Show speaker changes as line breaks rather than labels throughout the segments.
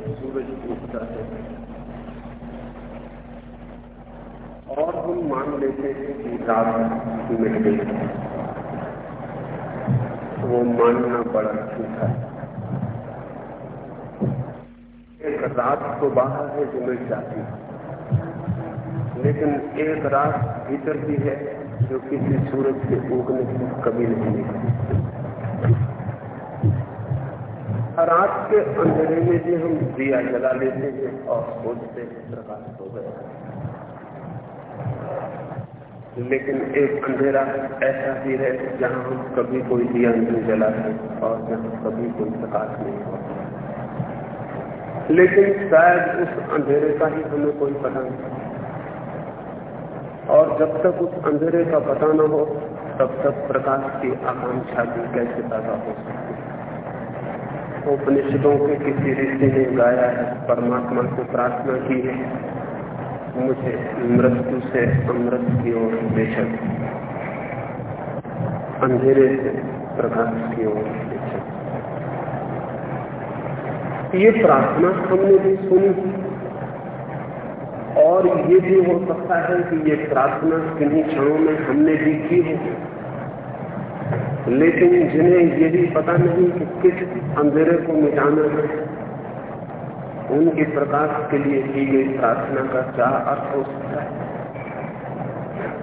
सूरज उगता है और हम मान लेते हैं कि रात मिट गई। वो मानना बड़ा ठीक है। एक रात तो बाहर है जो मिट जाती है। लेकिन एक रात भीतर भी है जो किसी सूरज के उगने से कभी नहीं निकलती रात के अंधेरे में भी हम दिया जला लेते हैं और सोचते हैं, प्रकाश हो गया। लेकिन एक अंधेरा ऐसा भी है जहाँ हम कभी कोई दिया नहीं जलाते और जहाँ कभी कोई प्रकाश नहीं होता। लेकिन शायद उस अंधेरे का ही हमें कोई पता नहीं। और जब तक उस अंधेरे का पता न हो, तब तक प्रकाश की आकांक्षा भी कैसे पैदा हो सकती उपनिषदों के किसी ऋषि ने गाया है, परमात्मा को प्रार्थना की है। मुझे मृत्यु से अमृत की ओर बेचक अंधेरे से प्रकाश की ओर बेचक ये प्रार्थना हमने भी सुनी। और ये भी हो सकता है कि ये प्रार्थना किन्हीं क्षणों में हमने भी की हो। लेकिन जिन्हें ये भी पता नहीं कि किस अंधेरे को मिटाना है, उनके प्रकाश के लिए की गई प्रार्थना का क्या अर्थ हो सकता है?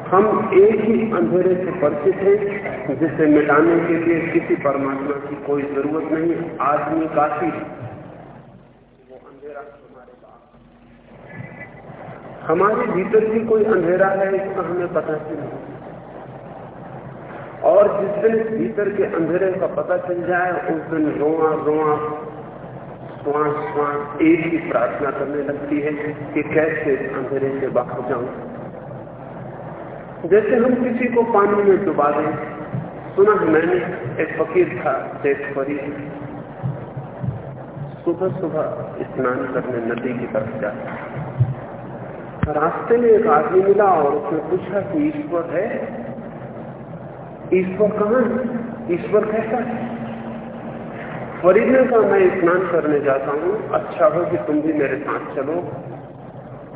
हम एक ही अंधेरे से परिचित हैं, जिसे मिटाने के लिए किसी परमात्मा की कोई ज़रूरत नहीं, आदमी काफ़ी वो अंधेरा हमारे पास हमारे भीतर भी कोई अंधेरा है, इसका हमें पता ही नहीं? और जिस दिन भीतर के अंधेरे का पता चल जाए, उस दिन रोआ रोआ श्वास श्वास एक ही प्रार्थना करने लगती है कि कैसे अंधेरे से बाहर जाऊँ। जैसे हम किसी को पानी में डुबा दें, सुना मैंने, एक फकीर था शेख फरीद सुबह सुबह स्नान करने नदी की तरफ़ जाता। रास्ते में एक आदमी मिला और उसने पूछा कि ईश्वर है? ईश्वर कहाँ है? ईश्वर कैसा है फरीद ने कहा मैं स्नान करने जाता हूँ। अच्छा हो कि तुम भी मेरे साथ चलो।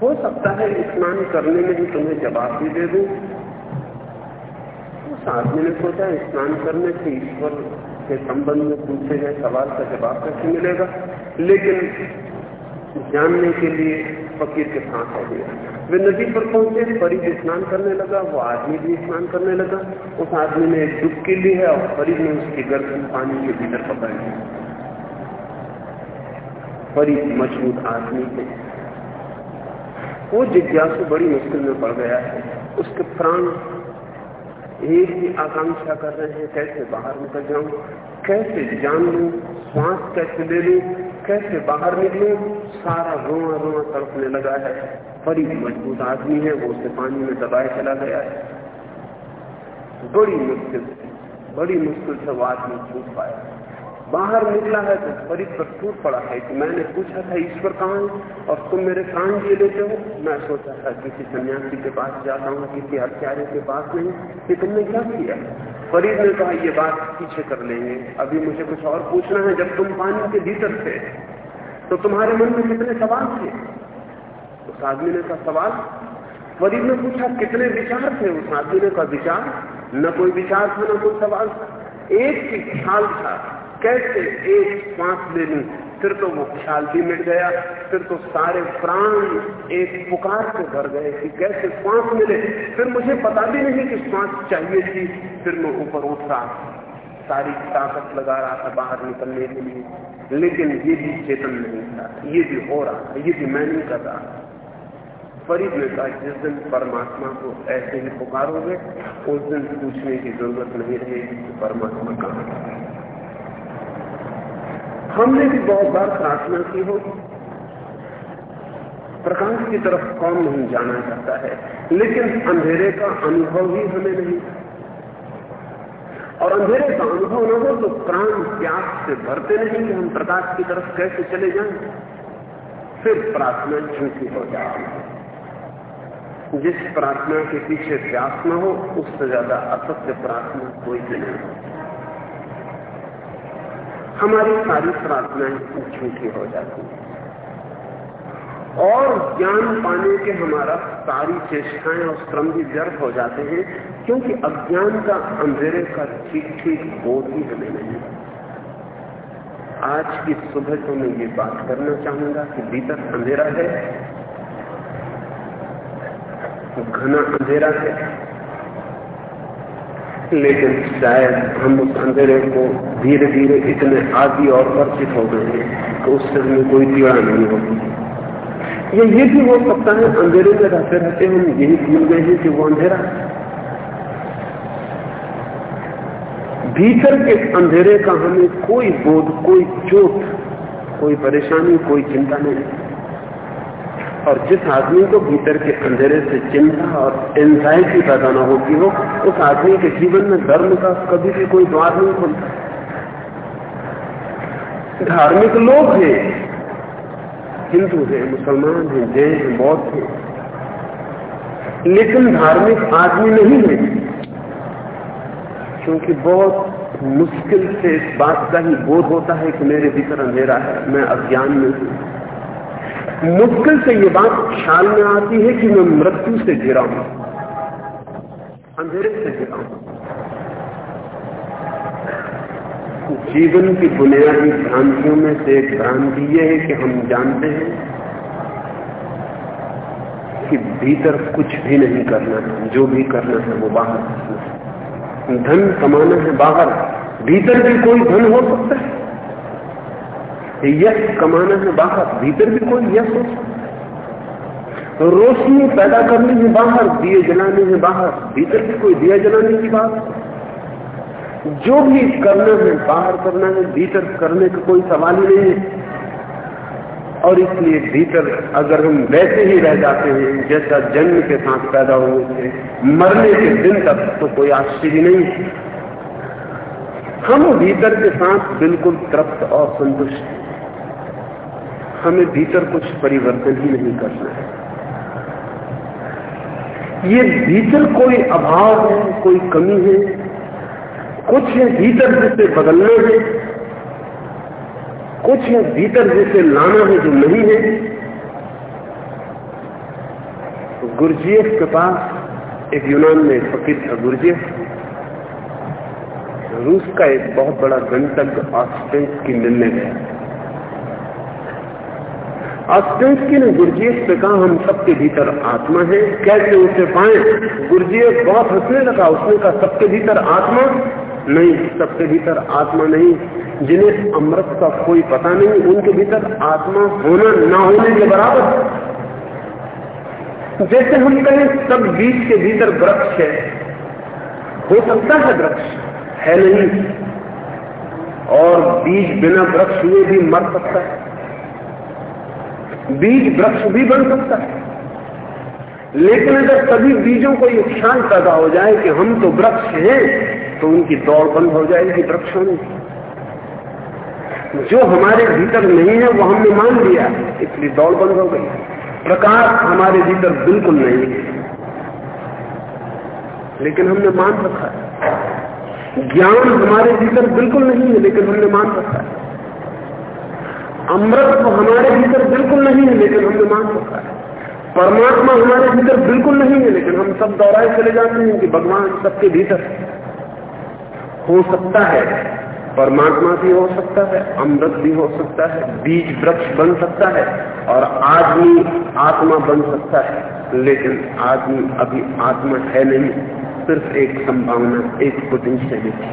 हो सकता है स्नान करने में ही तुम्हें जवाब भी दे दू। उस आदमी ने सोचा, स्नान करने से ईश्वर के संबंध में पूछे गए सवाल का जवाब कैसे मिलेगा? लेकिन जानने के लिए फकीर के साथ हो गया। वे नदी पर पहुँचे फरीद स्नान करने लगा, वो आदमी भी स्नान करने लगा। उस आदमी ने एक डुबकी ली है और फरीद ने उसकी गर्दन पानी के भीतर पकड़ ली। फरीद मज़बूत आदमी थे। वो जिज्ञासु बड़ी मुश्किल में पड़ गया है। उसके प्राण एक ही आकांक्षा कर रहे हैं, कैसे बाहर निकल जाऊँ? कैसे जान लू? श्वास कैसे ले लू? कैसे बाहर निकलू? सारा रोआ रोआ तड़पने लगा है। बड़ी मज़बूत आदमी है, वो उसे पानी में दबाए चला गया है। बड़ी मुश्किल बड़ी मुश्किल से वो आदमी छूट पाया। बाहर निकला है तो फरीद पर टूट पड़ा है कि मैंने पूछा था, ईश्वर कहाँ और तुम मेरे प्राण लिए लेते हो? मैं सोचा था, किसी सन्यासी के पास जाता हूँ, किसी हत्यारे के पास नहीं। कि तुमने क्या किया? फरीद ने कहा, ये बात पीछे कर लेंगे। अभी मुझे कुछ और पूछना है। जब तुम पानी के भीतर थे तो तुम्हारे मन में कितने सवाल थे? उस आदमी ने कहा, सवाल फरीद ने पूछा, कितने विचार थे उस आदमी ने? कहा, विचार? न कोई विचार था, न कोई सवाल एक ही ख्याल था, कैसे एक सांस ले लू फिर तो वो ख्याल भी मिट गया, फिर तो सारे प्राण एक पुकार से भर गए कि कैसे श्वास मिले? फिर मुझे पता भी नहीं कि श्वास चाहिए थी। फिर मैं ऊपर उठ रहा सारी ताकत लगा रहा था बाहर निकलने के लिए। लेकिन ये भी चेतन नहीं था, ये भी हो रहा था, ये भी मैं नहीं कर रहा फरीद कहा, जिस दिन परमात्मा को ऐसे ही पुकारोगे, उस दिन पूछने की ज़रूरत नहीं रहेगी कि परमात्मा कहाँ हमने भी बहुत बार प्रार्थना की हो। प्रकाश की तरफ़ कौन नहीं जाना चाहता है, लेकिन अंधेरे का अनुभव ही हमें नहीं। और अंधेरे का अनुभव न हो तो प्राण प्यास से भरते नहीं कि हम प्रकाश की तरफ़ कैसे चले जाएँ? फिर प्रार्थना झूठी हो जाती जिस प्रार्थना के पीछे प्यास न हो, उससे ज़्यादा असत्य प्रार्थना कोई भी नहीं हमारी सारी प्रार्थनाएँ झूठी हो जाती और ज्ञान पाने के हमारा सारी चेष्टाएँ और श्रम भी व्यर्थ हो जाते हैं, क्योंकि अज्ञान का अंधेरे का ठीक ठीक बोध ही हमें नहीं। आज की सुबह तो मैं ये बात करना चाहूँगा कि भीतर अंधेरा है घना अंधेरा है। लेकिन शायद हम उस अंधेरे को धीरे धीरे इतने आदि और परिचित हो गए हैं कि उससे हमें कोई पीड़ा नहीं होती। या ये भी हो सकता है अंधेरे में रहते रहते हम यही भूल गए हैं कि वो अंधेरा भीतर के अंधेरे का हमें कोई बोध, कोई चोट, कोई परेशानी, कोई चिंता नहीं। और जिस आदमी को भीतर के अंधेरे से चिंता और एंजाइटी पैदा न होती हो, उस आदमी के जीवन में धर्म का कभी भी कोई द्वार नहीं खुलता। धार्मिक लोग हैं, हिंदू हैं, मुसलमान हैं, जैन हैं, बौद्ध हैं, लेकिन धार्मिक आदमी नहीं है, क्योंकि बहुत मुश्किल से इस बात का ही बोध होता है कि मेरे भीतर अंधेरा है, मैं अज्ञान में हूँ। मुश्किल से ये बात ख्याल में आती है कि मैं मृत्यु से घिरा हूँ। अंधेरे से घिरा हूँ। जीवन की बुनियादी भ्रांतियों में से एक भ्रांति यह है कि हम जानते हैं कि भीतर कुछ भी नहीं करना है, जो भी करना है वो बाहर धन कमाना है बाहर, भीतर भी कोई धन हो सकता है? यश कमाना है बाहर भीतर भी कोई यश हो। रोशनी पैदा करनी है बाहर, दिए जलाने हैं बाहर, भीतर भी कोई दिया जलाने की बात। जो भी करना है, बाहर करना है, भीतर करने का कोई सवाल ही नहीं है। और इसलिए भीतर अगर हम वैसे ही रह जाते हैं, जैसा जन्म के साथ पैदा हुए थे, मरने के दिन तक तो कोई आश्चर्य नहीं हम भीतर के साथ बिल्कुल तृप्त और संतुष्ट हमें भीतर कुछ परिवर्तन ही नहीं करना है। ये भीतर कोई अभाव है, कोई कमी है? कुछ है भीतर जिसे बदलना है, कुछ है भीतर जिसे लाना है जो नहीं है? गुरजीएफ के पास एक यूनान में फकीर था गुरजीएफ रूस का एक बहुत बड़ा गणतज्ञ ऑस्टेंस की मिलने गया ऑस्टेंस्की ने गुरजीएफ से कहा हम सबके भीतर आत्मा है। कैसे उसे पाए? गुरजीएफ बहुत हंसने लगा, उसने कहा, सबके भीतर आत्मा? नहीं, सबके भीतर आत्मा नहीं। जिन्हें अमृत का कोई पता नहीं, उनके भीतर आत्मा होना ना होने के बराबर। जैसे हम कहें, सब बीज के भीतर वृक्ष है। हो सकता है वृक्ष है नहीं, और बीज बिना वृक्ष हुए भी मर सकता है। बीज वृक्ष भी बन सकता है। लेकिन अगर सभी बीजों को यह ख्याल पैदा हो जाए कि हम तो वृक्ष हैं तो उनकी दौड़ बंद हो जाएगी वृक्षों में। जो हमारे भीतर नहीं है, वो हमने मान लिया, इसलिए दौड़ बंद हो गई। प्रकाश हमारे भीतर बिल्कुल नहीं है। लेकिन हमने मान रखा है। ज्ञान हमारे भीतर बिल्कुल नहीं है, लेकिन हमने मान रखा है। अमृत तो हमारे भीतर बिल्कुल नहीं है, लेकिन हमने मान रखा है। परमात्मा हमारे भीतर बिल्कुल नहीं है, लेकिन हम सब दोहराए चले जाते हैं कि भगवान सबके भीतर हो। सकता है परमात्मा भी हो सकता है, अमृत भी हो सकता है, बीज वृक्ष बन सकता है, और आदमी आत्मा बन सकता है, लेकिन आदमी अभी आत्मा है नहीं, सिर्फ़ एक संभावना, एक पोटेंशियलिटी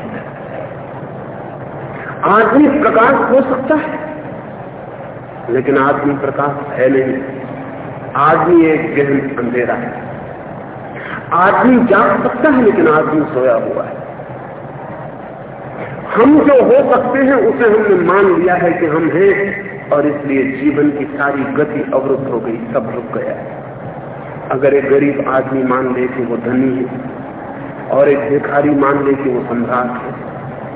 आदमी प्रकाश हो सकता है। लेकिन आदमी प्रकाश है नहीं। आदमी एक गहन अंधेरा है। आदमी जाग सकता है, लेकिन आदमी सोया हुआ है। हम जो हो सकते हैं, उसे हमने मान लिया है कि हम हैं, और इसलिए जीवन की सारी गति अवरुद्ध हो गई, सब रुक गया अगर एक गरीब आदमी मान ले कि वो धनी है, और एक भिखारी मान ले कि वो सम्राट है,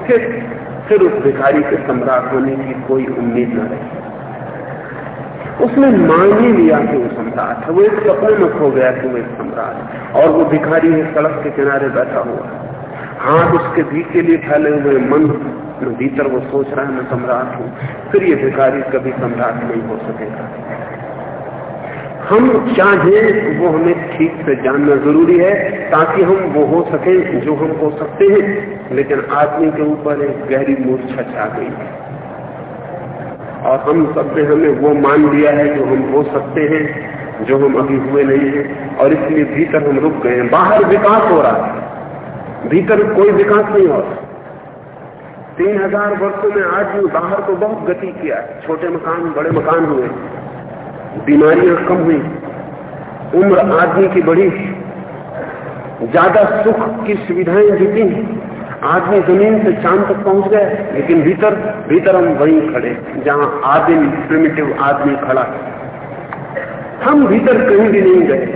फिर फिर उस भिखारी के सम्राट होने की कोई उम्मीद न रही। उसने मान ही लिया कि वो सम्राट है। वो एक सपने में खो गया कि वो एक सम्राट और वो भिखारी है, सड़क के किनारे बैठा हुआ हाथ उसके भी के लिए फैले हुए मन भीतर वो सोच रहा है, मैं सम्राट हूँ। फिर ये भिखारी कभी सम्राट नहीं हो सकेगा। हम चाहें वो हमें ठीक से जानना ज़रूरी है, ताकि हम वो हो सके जो हम हो सकते हैं। लेकिन आदमी के ऊपर एक गहरी मूर्छा छा गई है। और हम सबने हमें वो मान लिया है जो हम हो सकते हैं, जो हम अभी हुए नहीं हैं, और इसलिए भीतर हम रुक गए हैं। बाहर विकास हो रहा है। भीतर कोई विकास नहीं हो रहा। तीन हज़ार वर्षो में आदमी बाहर को बहुत गति किया छोटे मकान, बड़े मकान हुए। बीमारियाँ कम हुई। उम्र आदमी की बढ़ी। ज़्यादा सुख की सुविधाएँ जुटी आदमी ज़मीन से चाँद तक पहुँच गए, लेकिन भीतर भीतर हम वहीं खड़े, जहाँ आदिम प्रिमिटिव आदमी खड़ा हम भीतर कहीं भी नहीं गए।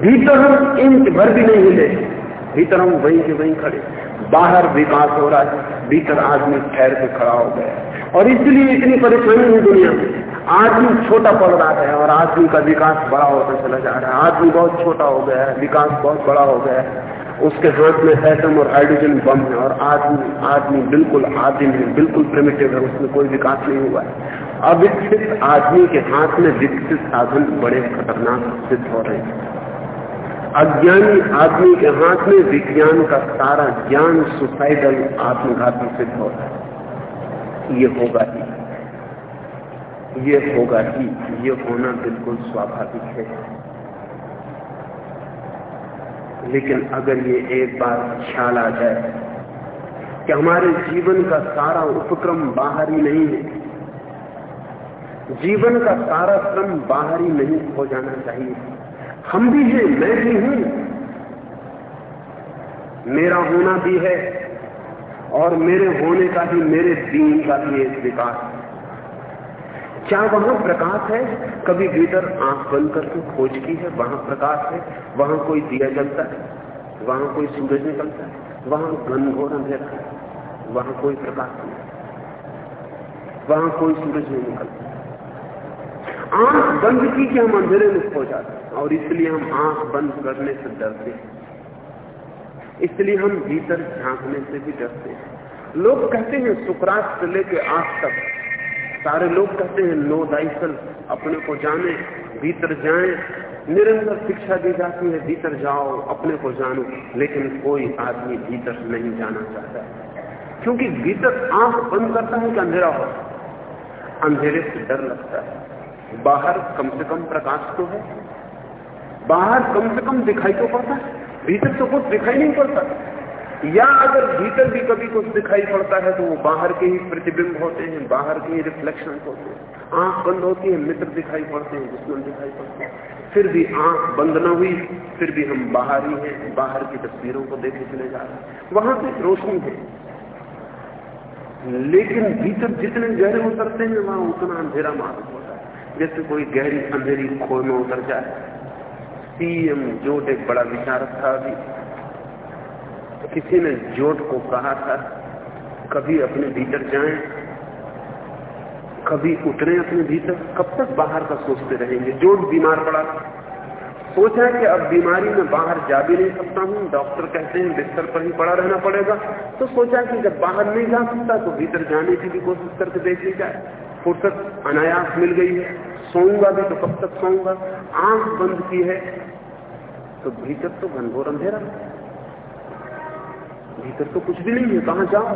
भीतर हम इंच भर भी नहीं हिले भीतर हम वहीं के वहीं खड़े। बाहर विकास हो रहा है, भीतर आदमी ठहर के खड़ा हो गया। और इसलिए इतनी परेशानी है दुनिया में। आदमी छोटा पड़ रहा है और आदमी का विकास बड़ा होता चला जा रहा है। आदमी बहुत छोटा हो गया है, विकास बहुत बड़ा हो गया है। उसके हाथ में एटम और हाइड्रोजन बम है और आदमी आदमी बिल्कुल आदिम है बिल्कुल प्रिमिटिव है, उसमें कोई विकास नहीं हुआ है। अविकसित आदमी के हाथ में विकसित साधन बड़े खतरनाक सिद्ध हो रहे हैं। अज्ञानी आदमी के हाथ में विज्ञान का सारा ज्ञान सुसाइडल आत्मघाती सिद्ध हो रहा है। ये होगा ही। ये होगा ही। ये होना बिल्कुल स्वाभाविक है। लेकिन अगर ये एक बार ख्याल आ जाए कि हमारे जीवन का सारा उपक्रम बाहर नहीं है, जीवन का सारा श्रम बाहर नहीं हो जाना चाहिए। हम भी हैं, मैं भी हूँ, मेरा होना भी है और मेरे होने का भी मेरे दीन का भी एक विकास है। क्या वहाँ प्रकाश है? कभी भीतर आँख बंद करके खोज की है, वहाँ प्रकाश है, वहाँ कोई दिया जलता है, वहाँ कोई सूरज निकलता है, वहाँ घनघोर अंधेरा है, वहाँ कोई प्रकाश नहीं, वहाँ कोई सूरज नहीं निकलता आँख बंद की कि हम अंधेरे में खो जाते और इसलिए हम आँख बंद करने से डरते हैं। इसलिए हम भीतर झांकने से भी डरते हैं। लोग कहते हैं, सुकरात से लेकर आँख तक सारे लोग कहते हैं नो दाइसल अपने को जाने, भीतर जाए। निरंतर शिक्षा दी जाती है, भीतर जाओ, अपने को जानो। लेकिन कोई आदमी भीतर नहीं जाना चाहता। क्योंकि भीतर आँख बंद करता है कि अंधेरा हो। अंधेरे से डर लगता है। बाहर कम से कम प्रकाश तो है। बाहर कम से कम दिखाई तो पड़ता है। भीतर तो कुछ दिखाई नहीं पड़ता। या अगर भीतर भी कभी कुछ दिखाई पड़ता है तो वो बाहर के ही प्रतिबिंब होते हैं, बाहर के ही रिफ्लेक्शन होते हैं। आँख बंद होती है, मित्र दिखाई पड़ते हैं, दुश्मन दिखाई पड़ते हैं। फिर भी आँख बंद न हुई, फिर भी हम बाहर ही हैं, बाहर की तस्वीरों को देखे चले जा रहे हैं। वहाँ से रोशनी है। लेकिन भीतर जितने गहरे उतरते हैं, वहाँ उतना अंधेरा मालूम होता है। जैसे कोई गहरी अंधेरी खोर में उतर जाए। पीएम जोट एक बड़ा विचारक था अभी। किसी ने जोट को कहा था, कभी अपने भीतर जाएँ, कभी उतरे अपने भीतर, कब तक बाहर का सोचते रहेंगे? जोट बीमार पड़ा। सोचा कि अब बीमारी में बाहर जा भी नहीं सकता हूँ, डॉक्टर कहते हैं बिस्तर पर ही पड़ा रहना पड़ेगा। तो सोचा कि जब बाहर नहीं जा सकता तो भीतर जाने की भी कोशिश करके देख ली जाए। फुर्सत अनायास मिल गई है। सोऊँगा भी तो कब तक सोऊँगा? आँख बंद की है तो भीतर तो घनघोर अंधेरा। भीतर तो कुछ भी नहीं है, कहाँ जाओ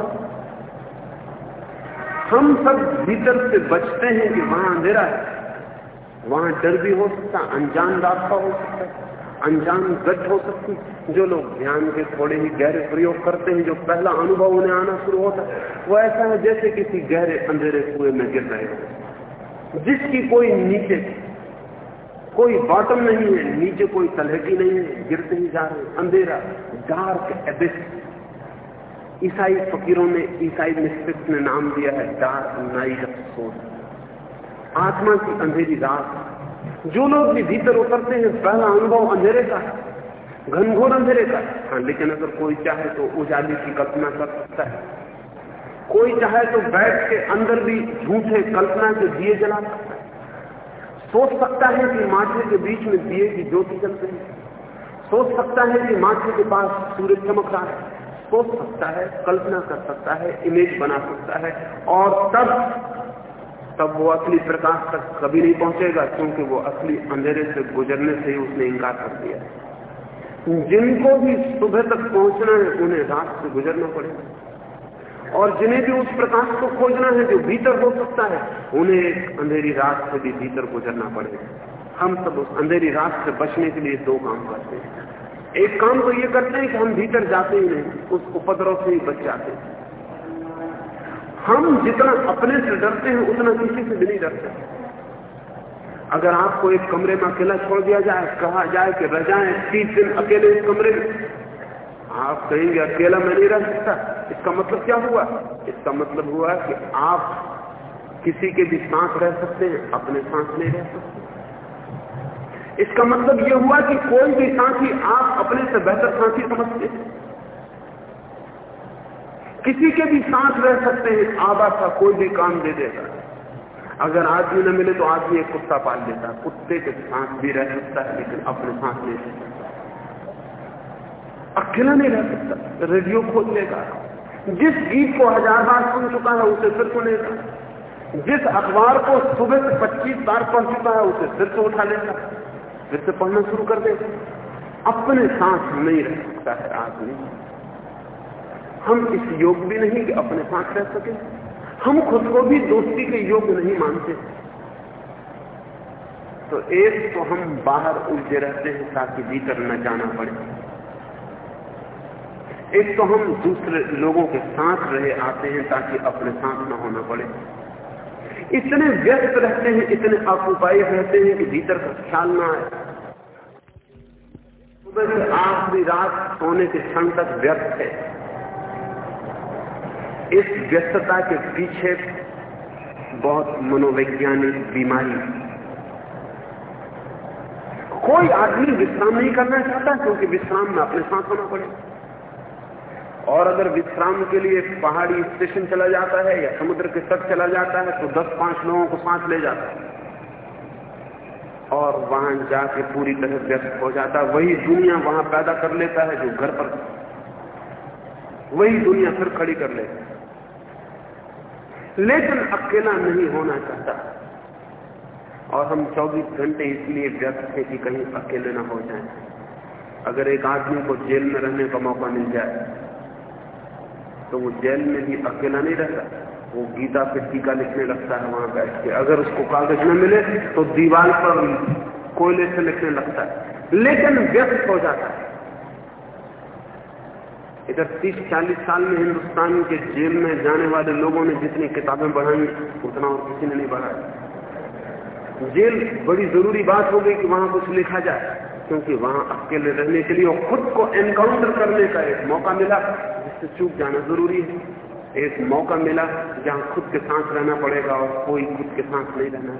हम सब भीतर से बचते हैं कि वहाँ अंधेरा है। वहाँ डर भी हो सकता, अनजान रास्ता हो सकता है अनजान गट हो सकती, जो लोग ध्यान के थोड़े ही गहरे प्रयोग करते हैं, जो पहला अनुभव उन्हें आना शुरू होता है, वो ऐसा है जैसे किसी गहरे अंधेरे कुएँ में गिर रहे हो। जिसकी कोई नीचे, कोई बॉटम नहीं है, नीचे कोई तलहटी नहीं है, गिरते ही जा रहे अंधेरा डार्क एबिस ईसाई फकीरों ने ईसाई मिस्टिक्स ने नाम दिया है डार्क नाइट ऑफ़ सोल आत्मा की अंधेरी रात। जो लोग भी भीतर उतरते हैं, पहला अनुभव अंधेरे का है, घनघोर अंधेरे का हाँ। लेकिन अगर कोई चाहे तो उजाली की कल्पना कर सकता है। कोई चाहे तो बैठ के अंदर भी झूठे कल्पना के दिए जला सकता है। सोच सकता है कि माथे के बीच में दिए की ज्योति जल हैं। सोच सकता है कि माथे के पास सूरज चमक रहा है। सोच सकता है, कल्पना कर सकता है इमेज बना सकता है, और तब तब वो असली प्रकाश तक कभी नहीं पहुंचेगा, क्योंकि वो असली अंधेरे से गुजरने से ही उसने इंकार कर दिया। जिनको भी सुबह तक पहुँचना है, उन्हें रात से गुजरना पड़ेगा। और जिन्हें भी उस प्रकाश को खोजना है, जो भीतर हो सकता है, उन्हें एक अंधेरी रात से भी भीतर गुजरना पड़ेगा। हम सब उस अंधेरी रात से बचने के लिए दो काम करते हैं। एक काम तो ये करते हैं कि हम भीतर जाते ही नहीं, उस उपद्रव से ही बच जाते हैं। हम जितना अपने से डरते हैं, उतना किसी से भी नहीं डरते। अगर आपको एक कमरे में अकेला छोड़ दिया जाए, कहा जाए कि रह जाए तीस दिन अकेले इस कमरे में, आप कहेंगे, अकेला मैं नहीं रह सकता। इसका मतलब क्या हुआ? इसका मतलब हुआ कि आप किसी के भी सांस रह सकते हैं, अपने सांस नहीं रह सकते। इसका मतलब यह हुआ कि कोई भी साथी आप अपने से बेहतर साथी समझते किसी के भी साथ रह सकते हैं, आबा था कोई भी काम दे देगा अगर आदमी न मिले तो आदमी एक कुत्ता पाल लेता कुत्ते के साथ भी रह सकता है, लेकिन अपने साथ नहीं रह सकता। अकेला नहीं रह सकता। रेडियो खोल लेगा। जिस गीत को हज़ार बार सुन चुका है, उसे फिर सुनेगा। जिस अखबार को सुबह से पच्चीस बार पढ़ चुका है, उसे फिर से उठा लेगा। फिर से पढ़ना शुरू कर देगा अपने साथ नहीं रह सकता है आदमी। हम इस योग भी नहीं कि अपने साथ रह सके। हम खुद को भी दोस्ती के योग नहीं मानते। तो एक तो हम बाहर उलझे रहते हैं ताकि भीतर न जाना पड़े। एक तो हम दूसरे लोगों के साथ रहे आते हैं ताकि अपने साथ न होना पड़े। इतने व्यस्त रहते हैं, इतने अकुपाई रहते हैं कि भीतर का ख्याल ना आए। सुबह से आखिरी रात सोने के क्षण तक व्यस्त है। इस व्यस्तता के पीछे बहुत मनोवैज्ञानिक बीमारी। कोई आदमी विश्राम नहीं करना चाहता क्योंकि विश्राम में अपने साथ होना पड़ेगा। और अगर विश्राम के लिए पहाड़ी स्टेशन चला जाता है या समुद्र के तट चला जाता है तो 10-5 लोगों को साथ ले जाता है। और वहाँ जाके पूरी तरह व्यस्त हो जाता है। वही दुनिया वहाँ पैदा कर लेता है जो घर पर वही दुनिया फिर खड़ी कर लेता लेकिन अकेला नहीं होना चाहता। और हम 24 घंटे इसलिए व्यस्त थे कि कहीं अकेले ना हो जाएँ। अगर एक आदमी को जेल में रहने का मौका मिल जाए तो वो जेल में भी अकेला नहीं रहता। वो गीता पे टीका लिखने लगता है, वहाँ बैठ के। अगर उसको कागज़ न मिले तो दीवार पर कोयले से लिखने लगता है। लेकिन व्यस्त हो जाता है। इधर तीस चालीस साल में हिंदुस्तान के जेल में जाने वाले लोगों ने जितनी किताबें बढ़ाई, उतना और किसी ने नहीं बढ़ाया। जेल बड़ी ज़रूरी बात हो गई कि वहाँ कुछ लिखा जाए। क्योंकि वहाँ अकेले रहने के लिए और खुद को एनकाउंटर करने का एक मौका मिला, जिससे चूक जाना ज़रूरी है। एक मौका मिला जहाँ खुद के साथ रहना पड़ेगा और कोई खुद के साथ नहीं रहना।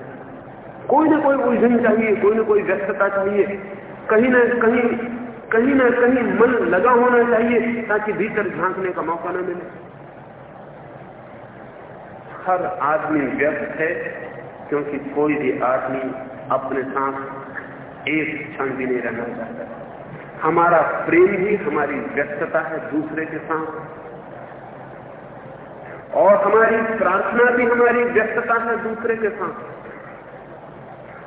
कोई ना कोई उलझन चाहिए, कोई ना कोई व्यस्तता चाहिए। कहीं ना कहीं कहीं ना कहीं मन लगा होना चाहिए ताकि भीतर झांकने का मौका ना मिले। हर आदमी व्यस्त है, क्योंकि कोई भी आदमी अपने साथ एक क्षण भी नहीं रहना चाहता। हमारा प्रेम भी हमारी व्यस्तता है दूसरे के साथ। और हमारी प्रार्थना भी हमारी व्यस्तता है दूसरे के साथ।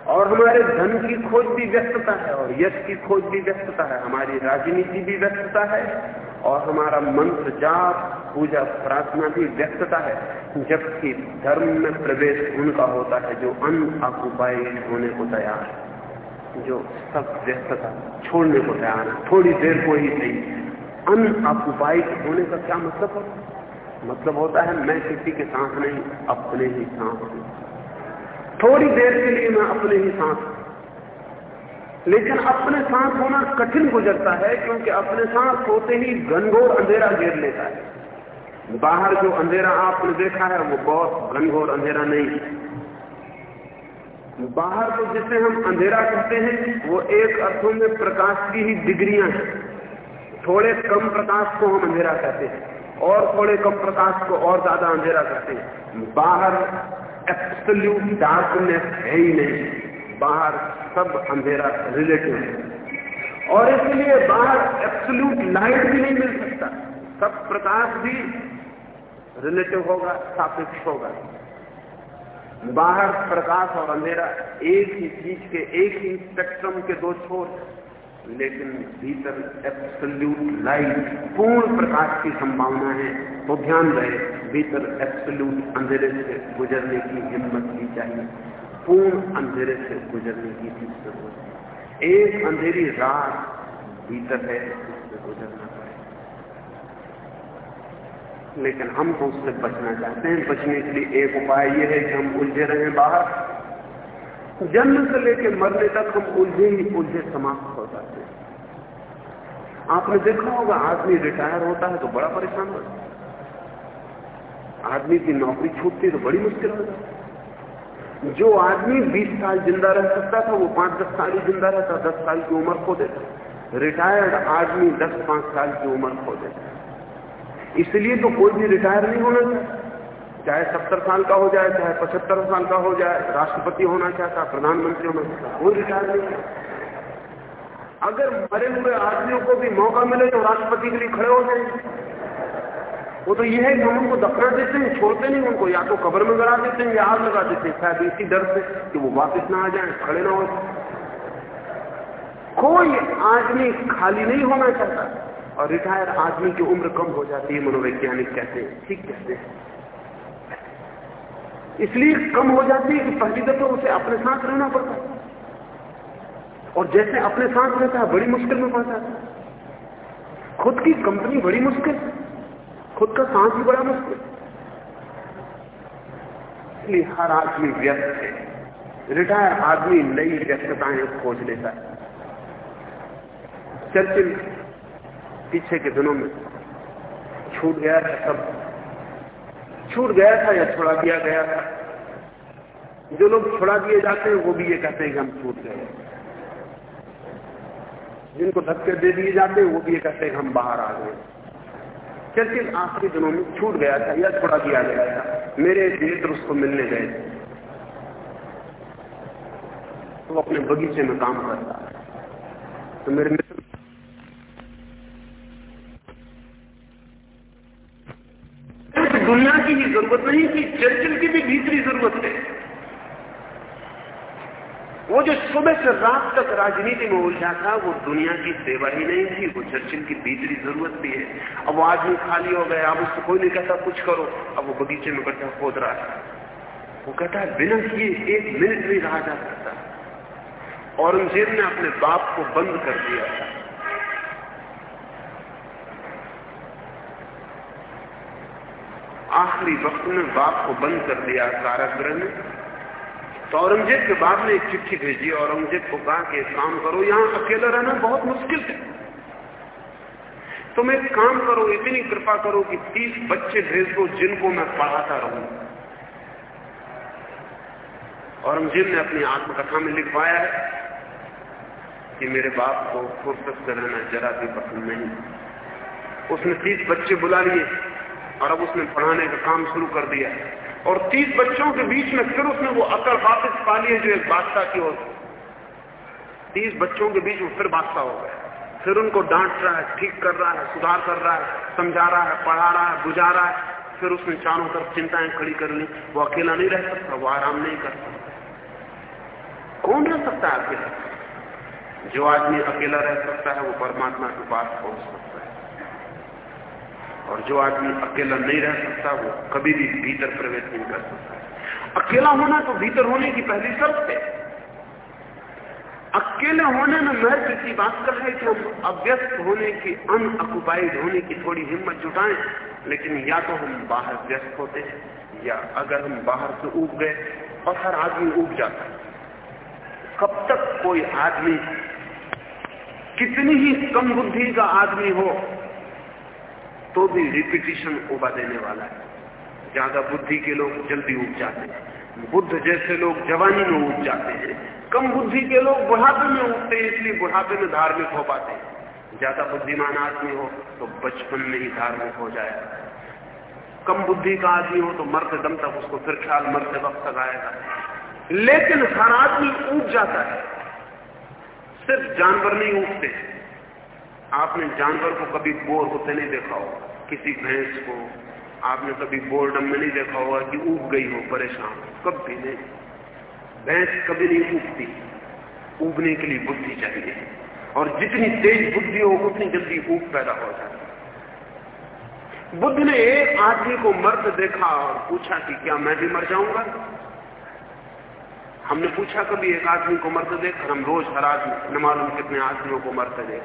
और हमारे धन की खोज भी व्यस्तता है और यश की खोज भी व्यस्तता है। हमारी राजनीति भी व्यस्तता है और हमारा मंत्र जाप, पूजा, प्रार्थना भी व्यस्तता है, जबकि धर्म में प्रवेश उनका होता है जो अनऑक्युपाइड होने को तैयार है। जो सब व्यस्तता छोड़ने को तैयार है। थोड़ी देर को ही सही अनऑक्युपाइड होने का क्या मतलब होता मतलब होता है, मैं किसी के साथ नहीं, अपने ही साथ हूँ। थोड़ी देर के लिए मैं अपने ही साथ लेकिन अपने साथ होना कठिन गुजरता है, क्योंकि अपने साथ होते ही घनघोर अंधेरा घेर लेता है। बाहर जो अंधेरा आपने देखा है, वो बहुत घनघोर अंधेरा नहीं। बाहर को जिसे हम अंधेरा कहते हैं, वो एक अर्थों में प्रकाश की ही डिग्रियाँ हैं। थोड़े कम प्रकाश को हम अंधेरा कहते हैं और थोड़े कम प्रकाश को और ज़्यादा अंधेरा कहते हैं। बाहर एब्सोल्यूट डार्कनेस है ही नहीं। बाहर सब अंधेरा रिलेटिव है। और इसलिए बाहर एब्सोल्यूट लाइट भी नहीं मिल सकता। सब प्रकाश भी रिलेटिव होगा, सापेक्ष होगा। बाहर प्रकाश और अंधेरा एक ही चीज़ के एक ही स्पेक्ट्रम के दो छोर लेकिन भीतर एब्सोल्यूट लाइट पूर्ण प्रकाश की संभावना है। तो ध्यान रहे, भीतर एब्सोल्यूट अंधेरे से गुजरने की हिम्मत भी चाहिए। पूर्ण अंधेरे से गुजरने की ज़रूरत है। एक अंधेरी रात भीतर है, उससे गुजरना लेकिन हम तो उससे बचना चाहते हैं। बचने के लिए एक उपाय यह है कि हम उलझे रहे बाहर। जन्म से लेकर मरने तक हम उलझे ही उलझे समाप्त हो जाते हैं। आपने देखा होगा, आदमी रिटायर होता है तो बड़ा परेशान होता है। आदमी की नौकरी छूटती तो बड़ी मुश्किल हो जाती जो आदमी 20 साल ज़िंदा रह सकता था, वो पाँच दस साल ही ज़िंदा रहता, दस साल की उम्र खो देता। रिटायर्ड आदमी दस पाँच साल की उम्र खो देता। इसलिए तो कोई भी रिटायर नहीं होना चाहता चाहे सत्तर साल का हो जाए, चाहे पचहत्तर साल का हो जाए, राष्ट्रपति होना चाहता, प्रधानमंत्री होना चाहता, कोई रिटायर नहीं अगर मरे हुए आदमियों को भी मौका मिले तो राष्ट्रपति के लिए खड़े हो जाए। वो तो यह है कि हम उनको दफना देते हैं, छोड़ते नहीं उनको, या तो कब्र में गड़ा देते हैं, या आग लगा देते हैं। शायद इसी डर से कि वो वापस ना आ जाए, खड़े ना हो कोई आदमी खाली नहीं होना चाहता। और रिटायर आदमी की उम्र कम हो जाती है, मनोवैज्ञानिक कहते हैं, ठीक कहते हैं। इसलिए कम हो जाती है कि पहली दफ़ा उसे अपने साथ रहना पड़ता है। और जैसे अपने साथ रहता है, बड़ी मुश्किल में पड़ जाता है। खुद की कंपनी बड़ी मुश्किल, खुद का सांस भी बड़ा मुश्किल। इसलिए हर आदमी व्यस्त है। रिटायर आदमी नई व्यस्तताएँ खोज लेता है। चर्चिल पीछे के दिनों में छूट गया था सब। छूट गया था या छोड़ा दिया गया था? जो लोग छोड़ा दिए जाते हैं, वो भी ये कहते हैं कि हम छूट गए जिनको धक्के दे दिए जाते हैं, वो भी ये कहते हैं कि हम बाहर आ गए चर्चिल आखिरी दिनों में छूट गया था या छोड़ा दिया गया था? मेरे मित्र उसको मिलने गए वो अपने बगीचे में काम करता तो मेरे मित्र दुनिया की ही ज़रूरत नहीं थी चर्चिल की भी भीतरी ज़रूरत है वो से रात तक राजनीति में उलझा था? वो दुनिया की सेवा ही नहीं थी, वो चर्चिल की भीतरी ज़रूरत भी है। अब वो आदमी खाली हो गया, अब उसको कोई नहीं कहता, कुछ करो। अब वो बगीचे में बैठा खोद रहा है। वो कहता है, बिना किए एक मिनट नहीं रहा जा सकता। औरंगज़ेब ने अपने बाप को बंद कर दिया था। आखिरी वक्त में बाप को बंद कर दिया कारागृह में तो औरंगज़ेब के बाप ने एक चिट्ठी भेजी, औरंगज़ेब को कहा कि काम करो, यहाँ अकेला रहना बहुत मुश्किल है। तुम एक काम करो, इतनी कृपा करो कि तीस बच्चे भेज दो जिनको मैं पढ़ाता रहूँ। औरंगज़ेब ने अपनी आत्मकथा में लिखवाया कि मेरे बाप को फुर्सत से रहना जरा भी पसंद नहीं। उसने तीस बच्चे बुला लिए और अब उसने पढ़ाने का काम शुरू कर दिया। और तीस बच्चों के बीच में फिर उसने वो अकड़ वापस पा ली है जो एक बादशाह की ओर तीस बच्चों के बीच में फिर बादशाह हो गया। फिर उनको डांट रहा है, ठीक कर रहा है, सुधार कर रहा है, समझा रहा है, पढ़ा रहा है, बुझा रहा है। फिर उसने चारों तरफ़ चिंताएँ खड़ी कर ली। वो अकेला नहीं रह सकता, वो आराम नहीं कर सकता। कौन रह सकता है अकेला? जो आदमी अकेला रह सकता है, वो परमात्मा के पास पहुँच सकता है। और जो आदमी अकेला नहीं रह सकता, वो कभी भी भीतर प्रवेश नहीं कर सकता। अकेला होना तो भीतर होने की पहली शर्त है। अकेले होने में महत्व इसी बात का है कि हम अव्यस्त होने की अनऑक्युपाइड होने की थोड़ी हिम्मत जुटाएँ, लेकिन या तो हम बाहर व्यस्त होते हैं, या अगर हम बाहर से उग गए और हर आदमी उग जाता है। कब तक कोई आदमी कितनी ही कम बुद्धि का आदमी हो तो भी रिपीटिशन उबा देने वाला है। ज़्यादा बुद्धि के लोग जल्दी उग जाते हैं। बुद्ध जैसे लोग जवानी में उग जाते हैं। कम बुद्धि के लोग बुढ़ापे में उगते हैं, इसलिए बुढ़ापे में धार्मिक हो पाते हैं। ज़्यादा बुद्धिमान आदमी हो तो बचपन में ही धार्मिक हो जाए। कम बुद्धि का आदमी हो तो मरते दम तक उसको फिर ख्याल मरते वक्त तक आएगा। लेकिन हर आदमी उग जाता है। सिर्फ़ जानवर नहीं उगते आपने जानवर को कभी बोर होते नहीं देखा हो किसी भैंस को आपने कभी बोर्डम में नहीं देखा होगा कि उग गई हो परेशान। कभी नहीं। भैंस कभी नहीं उगती उगने के लिए बुद्धि चाहिए। और जितनी तेज बुद्धि हो, उतनी जल्दी ऊप पैदा हो जाती बुद्ध ने एक आदमी को मर्द देखा और पूछा कि क्या मैं भी मर जाऊँगा? हमने पूछा कभी एक आदमी को मरते देख हम रोज हर आदमी, न मालूम कितने आदमियों को मरते देख।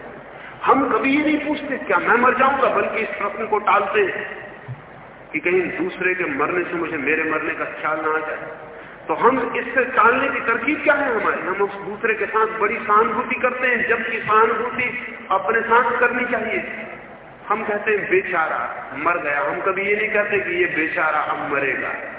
हम कभी ये नहीं पूछते क्या मैं मर जाऊँगा, बल्कि इस प्रश्न को टालते हैं कि कहीं दूसरे के मरने से मुझे मेरे मरने का ख्याल ना आ जाए। तो हम इससे टालने की तरकीब क्या है हमारी? हम उस दूसरे के साथ बड़ी सहानुभूति करते हैं, जबकि सहानुभूति अपने साथ करनी चाहिए। हम कहते हैं, बेचारा मर गया। हम कभी ये नहीं कहते कि ये बेचारा अब मरेगा।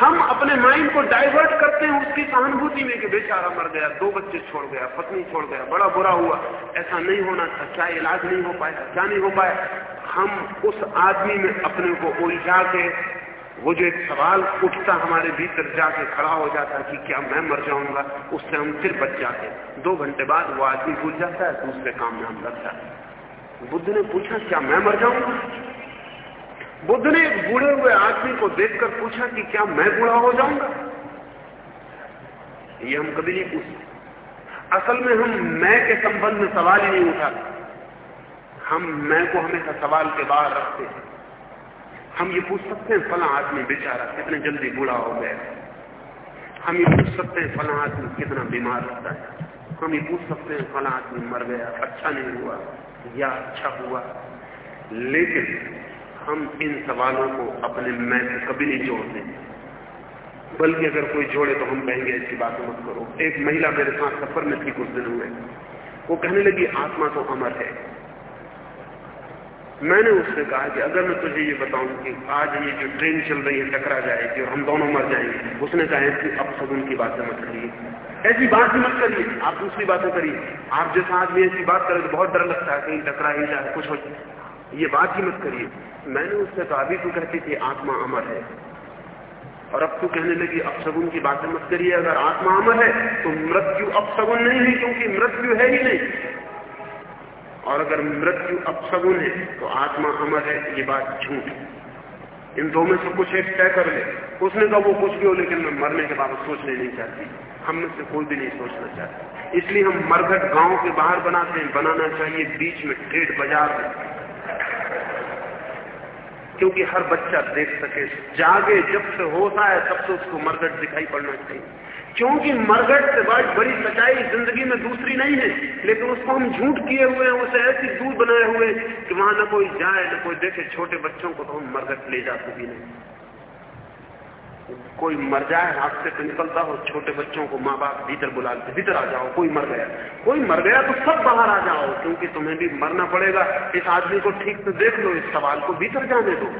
हम अपने माइंड को डाइवर्ट करते हैं उसकी सहानुभूति में कि बेचारा मर गया, दो बच्चे छोड़ गया, पत्नी छोड़ गया, बड़ा बुरा हुआ। ऐसा नहीं होना था, क्या इलाज नहीं हो पाया, क्या नहीं हो पाया? हम उस आदमी में अपने को उलझा के वो जो एक सवाल उठता हमारे भीतर जाके खड़ा हो जाता कि क्या मैं मर जाऊँगा, उससे हम फिर बच जाते। दो घंटे बाद वो आदमी भूल जाता है, दूसरे काम में हम लग है। बुद्ध ने पूछा, क्या मैं मर जाऊँगा? बुद्ध ने बूढ़े हुए आदमी को देखकर पूछा कि क्या मैं बूढ़ा हो जाऊँगा? ये हम कभी नहीं पूछते। असल में हम मैं के संबंध में सवाल ही नहीं उठाते। हम मैं को हमेशा सवाल के बाहर रखते हैं। हम ये पूछ सकते हैं, फला आदमी बेचारा कितने जल्दी बूढ़ा हो गया हम ये पूछ सकते हैं, फला आदमी कितना बीमार रहता है। हम ये पूछ सकते हैं, फला आदमी मर गया अच्छा नहीं हुआ, या अच्छा हुआ। लेकिन हम इन सवालों को अपने मैं से कभी नहीं जोड़ते। बल्कि अगर कोई जोड़े तो हम कहेंगे, ऐसी बात मत करो। एक महिला मेरे साथ सफ़र में थी कुछ दिन हुए। वो कहने लगी, आत्मा तो अमर है। मैंने उससे कहा कि, अगर मैं तुझे ये बताऊँ कि आज ये जो ट्रेन चल रही है, टकरा जाएगी और हम दोनों मर जाएँगे। उसने कहा कि अब सगुन की बातें मत करिए। ऐसी बात ही मत करिए। आप दूसरी बातें करिए। आप जैसा आदमी ऐसी बात करें तो बहुत डर लगता है, कहीं टकरा ही जाए, कुछ हो जाए ये बात ही मत करिए। मैंने उससे कहा अभी तू कहती थी आत्मा अमर है। और अब तू कहने लगी अपसगुन की बातें मत करिए, अगर आत्मा अमर है तो मृत्यु अपसगुन नहीं है, क्योंकि मृत्यु है ही नहीं। और अगर मृत्यु अपसगुन है तो आत्मा अमर है, ये बात झूठ इन दो में से कुछ एक तय कर ले। उसने कहा, वो कुछ भी हो, लेकिन मैं मरने के बाद सोचने नहीं चाहती। हम में से कोई भी नहीं सोचना चाहता। इसलिए हम मरघट गाँव के बाहर बनाते हैं। बनाना चाहिए बीच में, ठेठ बाज़ार में। क्योंकि हर बच्चा देख सके, जागे, जब से होता है तब से उसको मरगट दिखाई पड़ना चाहिए। क्योंकि मरगट से बड़ी बड़ी सच्चाई ज़िंदगी में दूसरी नहीं है, लेकिन उसको हम झूठ किए हुए हैं, उसे ऐसी दूर बनाए हुए कि वहाँ ना कोई जाए, ना कोई देखे, छोटे बच्चों को तो हम मरगट ले जाते भी नहीं। कोई मर जाए हादसे पे निकलता हो, छोटे बच्चों को माँ बाप भीतर बुलाते, भीतर आ जाओ, कोई मर गया। कोई मर गया तो सब बाहर आ जाओ, क्योंकि तुम्हें भी मरना पड़ेगा। इस आदमी को ठीक से देख लो, इस सवाल को भीतर जाने दो।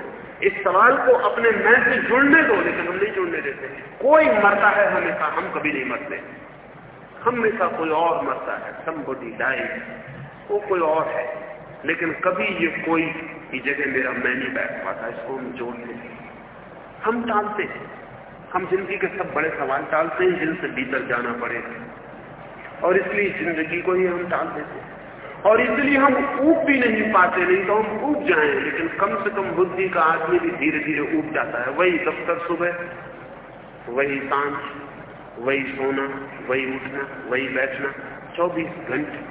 इस सवाल को अपने मैं से जुड़ने दो, लेकिन हम नहीं जुड़ने देते। कोई मरता है हमेशा, हम कभी नहीं मरते। हमेशा कोई और मरता है समबडी डाई वो कोई और है। लेकिन कभी ये कोई जगह मेरा मैं नहीं बैठ पाता, इसको हम जोड़ते हैं। हम टालते हैं। हम ज़िंदगी के सब बड़े सवाल टालते हैं जिनसे भीतर जाना पड़ेगा और इसलिए ज़िंदगी को ही हम टाल देते हैं। और इसलिए हम ऊब भी नहीं पाते, नहीं तो हम ऊब जाए, लेकिन कम से कम बुद्धि का आदमी भी धीरे धीरे ऊब जाता है। वही दफ्तर सुबह, वही साँझ, वही सोना, वही उठना, वही बैठना 24 घंटे।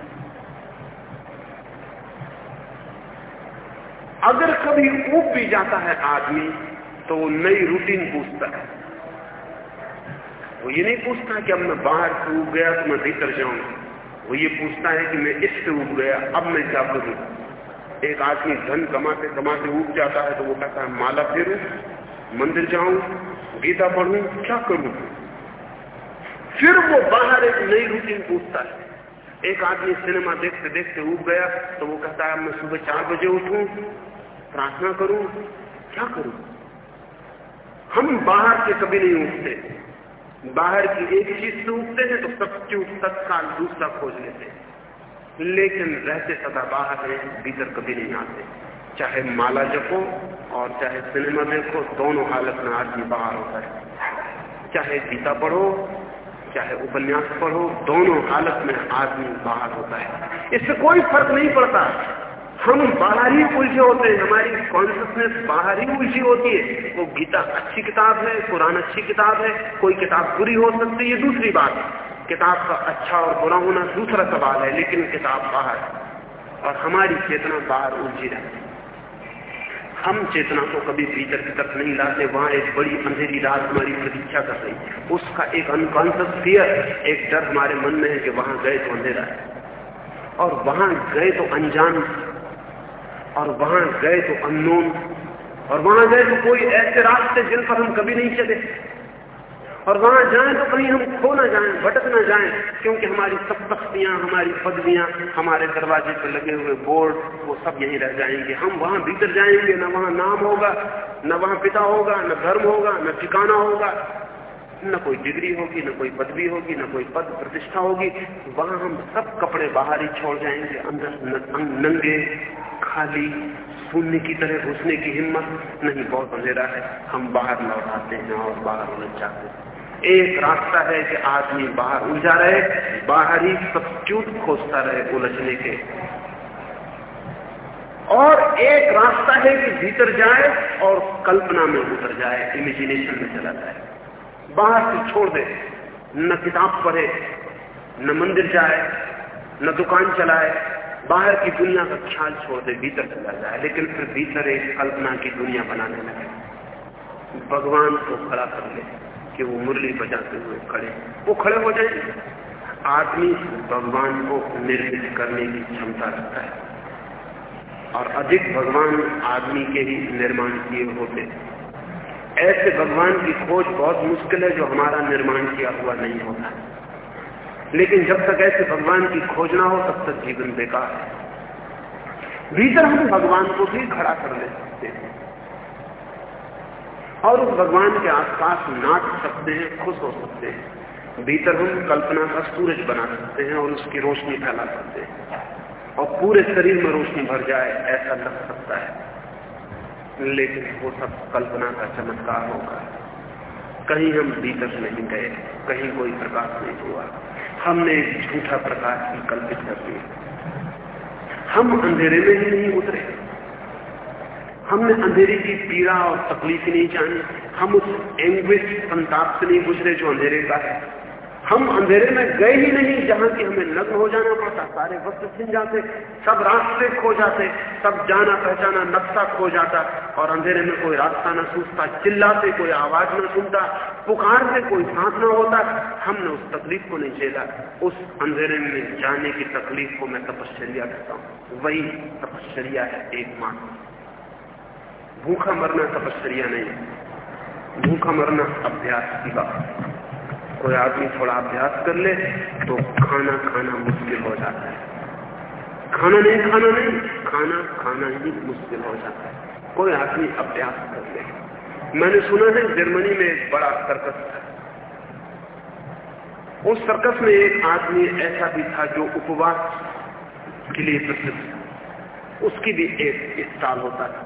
अगर कभी ऊब भी जाता है आदमी तो वो नई रूटीन पूछता है। वो ये नहीं पूछता कि अब मैं बाहर से उग गया तो मैं भीतर जाऊँगा वो ये पूछता है कि मैं इससे उठ गया, अब मैं क्या करूँ? एक आदमी धन कमाते कमाते उठ जाता है तो वो कहता है, माला फेरू, मंदिर जाऊँ, गीता पढ़ू, क्या करूँ? फिर वो बाहर एक नई रूटीन पूछता है। एक आदमी सिनेमा देखते देखते उठ गया तो वो कहता है, मैं सुबह चार बजे उठूं, प्रार्थना करूँ, क्या करूँ? हम बाहर से कभी नहीं उठते। बाहर की एक चीज़ से उठते हैं तो सब सब्सिट्यूट तत्काल दूसरा खोज लेते लेकिन रहते सदा बाहर है, भीतर कभी नहीं आते। चाहे माला जपो और चाहे सिनेमा देखो, दोनों हालत में आदमी बाहर होता है। चाहे गीता पढ़ो, चाहे उपन्यास पढ़ो, दोनों हालत में आदमी बाहर होता है। इससे कोई फ़र्क नहीं पड़ता। हम बाहर ही उलझे होते हैं, हमारी कॉन्सियसनेस बाहर ही उलझी होती है। वो गीता अच्छी किताब है, कुरान अच्छी किताब है, कोई किताब बुरी हो सकती है, ये दूसरी बात किताब का अच्छा और बुरा होना दूसरा सवाल है, लेकिन किताब बाहर और हमारी चेतना बाहर उलझी रहती हम चेतना को कभी भीतर की तरफ़ नहीं लाते, वहाँ एक बड़ी अंधेरी रात हमारी प्रतीक्षा कर रही उसका एक अनकॉन्सियस फियर एक डर हमारे मन में है कि वहाँ गए तो अंधेरा है। और वहाँ गए तो अनजान और वहाँ गए तो अननोन। और वहाँ गए तो कोई ऐसे रास्ते जिन पर हम कभी नहीं चले। और वहाँ जाए तो कहीं हम खो ना जाए, भटक ना जाए, क्योंकि हमारी सब तख्तियाँ हमारी पदवियाँ हमारे दरवाजे पर लगे हुए बोर्ड, वो सब यहीं रह जाएँगे। हम वहाँ भीतर जाएँगे, ना वहाँ नाम होगा, न वहाँ पिता होगा, न धर्म होगा, न ठिकाना होगा, न कोई डिग्री होगी, न कोई पदवी होगी, न कोई पद प्रतिष्ठा होगी। वहाँ हम सब कपड़े बाहर ही छोड़ जाएँगे, अंदर नंगे खाली शून्य की तरह घुसने की हिम्मत नहीं, बहुत अंधेरा है। हम बाहर लौट आते हैं और बाहर उलझ जाते हैं। एक रास्ता है कि आदमी बाहर उलझा रहे, बाहर ही सब्स्टिट्यूट खोजता रहे उलझने के। और एक रास्ता है कि भीतर जाए और कल्पना में उतर जाए इमेजिनेशन में चला जाए। बाहर से छोड़ दे, न किताब पढ़े, न मंदिर जाए, न दुकान चलाए बाहर की दुनिया का ख्याल छोड़ दे, भीतर चला जाए, लेकिन फिर भीतर एक कल्पना की दुनिया बनाने लगे। भगवान को खड़ा कर ले कि वो मुरली बजाते हुए खड़े। वो खड़े हो जाए आदमी भगवान को निर्मित करने की क्षमता रखता है। और अधिक भगवान आदमी के ही निर्माण किए होते ऐसे भगवान की खोज बहुत मुश्किल है जो हमारा निर्माण किया हुआ नहीं होता। लेकिन जब तक ऐसे भगवान की खोज ना हो, तब तक जीवन बेकार है। भीतर हम भगवान को भी खड़ा कर ले सकते हैं। और उस भगवान के आसपास नाच सकते हैं, खुश हो सकते हैं। भीतर हम कल्पना का सूरज बना सकते हैं और उसकी रोशनी फैला सकते हैं। और पूरे शरीर में रोशनी भर जाए, ऐसा लग सकता है। लेकिन वो सब कल्पना का चमत्कार होगा। कहीं हम भीतर नहीं गए, कहीं कोई प्रकाश नहीं हुआ। हमने एक झूठा प्रकाश की कल्पित कर दिया। हम अंधेरे में ही नहीं उतरे। हमने अंधेरे की पीड़ा और तकलीफ़ नहीं जानी। हम उस एंग्विश संताप से नहीं गुजरे जो अंधेरे का है। हम अंधेरे में गए ही नहीं, जहाँ की हमें नग्न हो जाना पड़ता। सारे वक्त छिन जाते, सब रास्ते खो जाते, सब जाना पहचाना, नक्शा खो जाता। और अंधेरे में कोई रास्ता न सूझता, चिल्लाते, कोई आवाज़ ना सुनता पुकार से कोई सांस ना होता। हमने उस तकलीफ़ को नहीं झेला। उस अंधेरे में जाने की तकलीफ़ को मैं तपश्चर्या कहता हूँ। वही तपश्चर्या है एकमात्र। भूखा मरना तपश्चर्या नहीं, भूखा मरना अभ्यास की बात। कोई आदमी थोड़ा अभ्यास कर ले तो खाना खाना मुश्किल हो जाता है। खाना नहीं खाना नहीं, खाना खाना ही मुश्किल हो जाता है। कोई आदमी अभ्यास कर ले। मैंने सुना है, जर्मनी में एक बड़ा सर्कस था। उस सर्कस में एक आदमी ऐसा भी था जो उपवास के लिए प्रसिद्ध उसकी भी एक स्टाल होता था।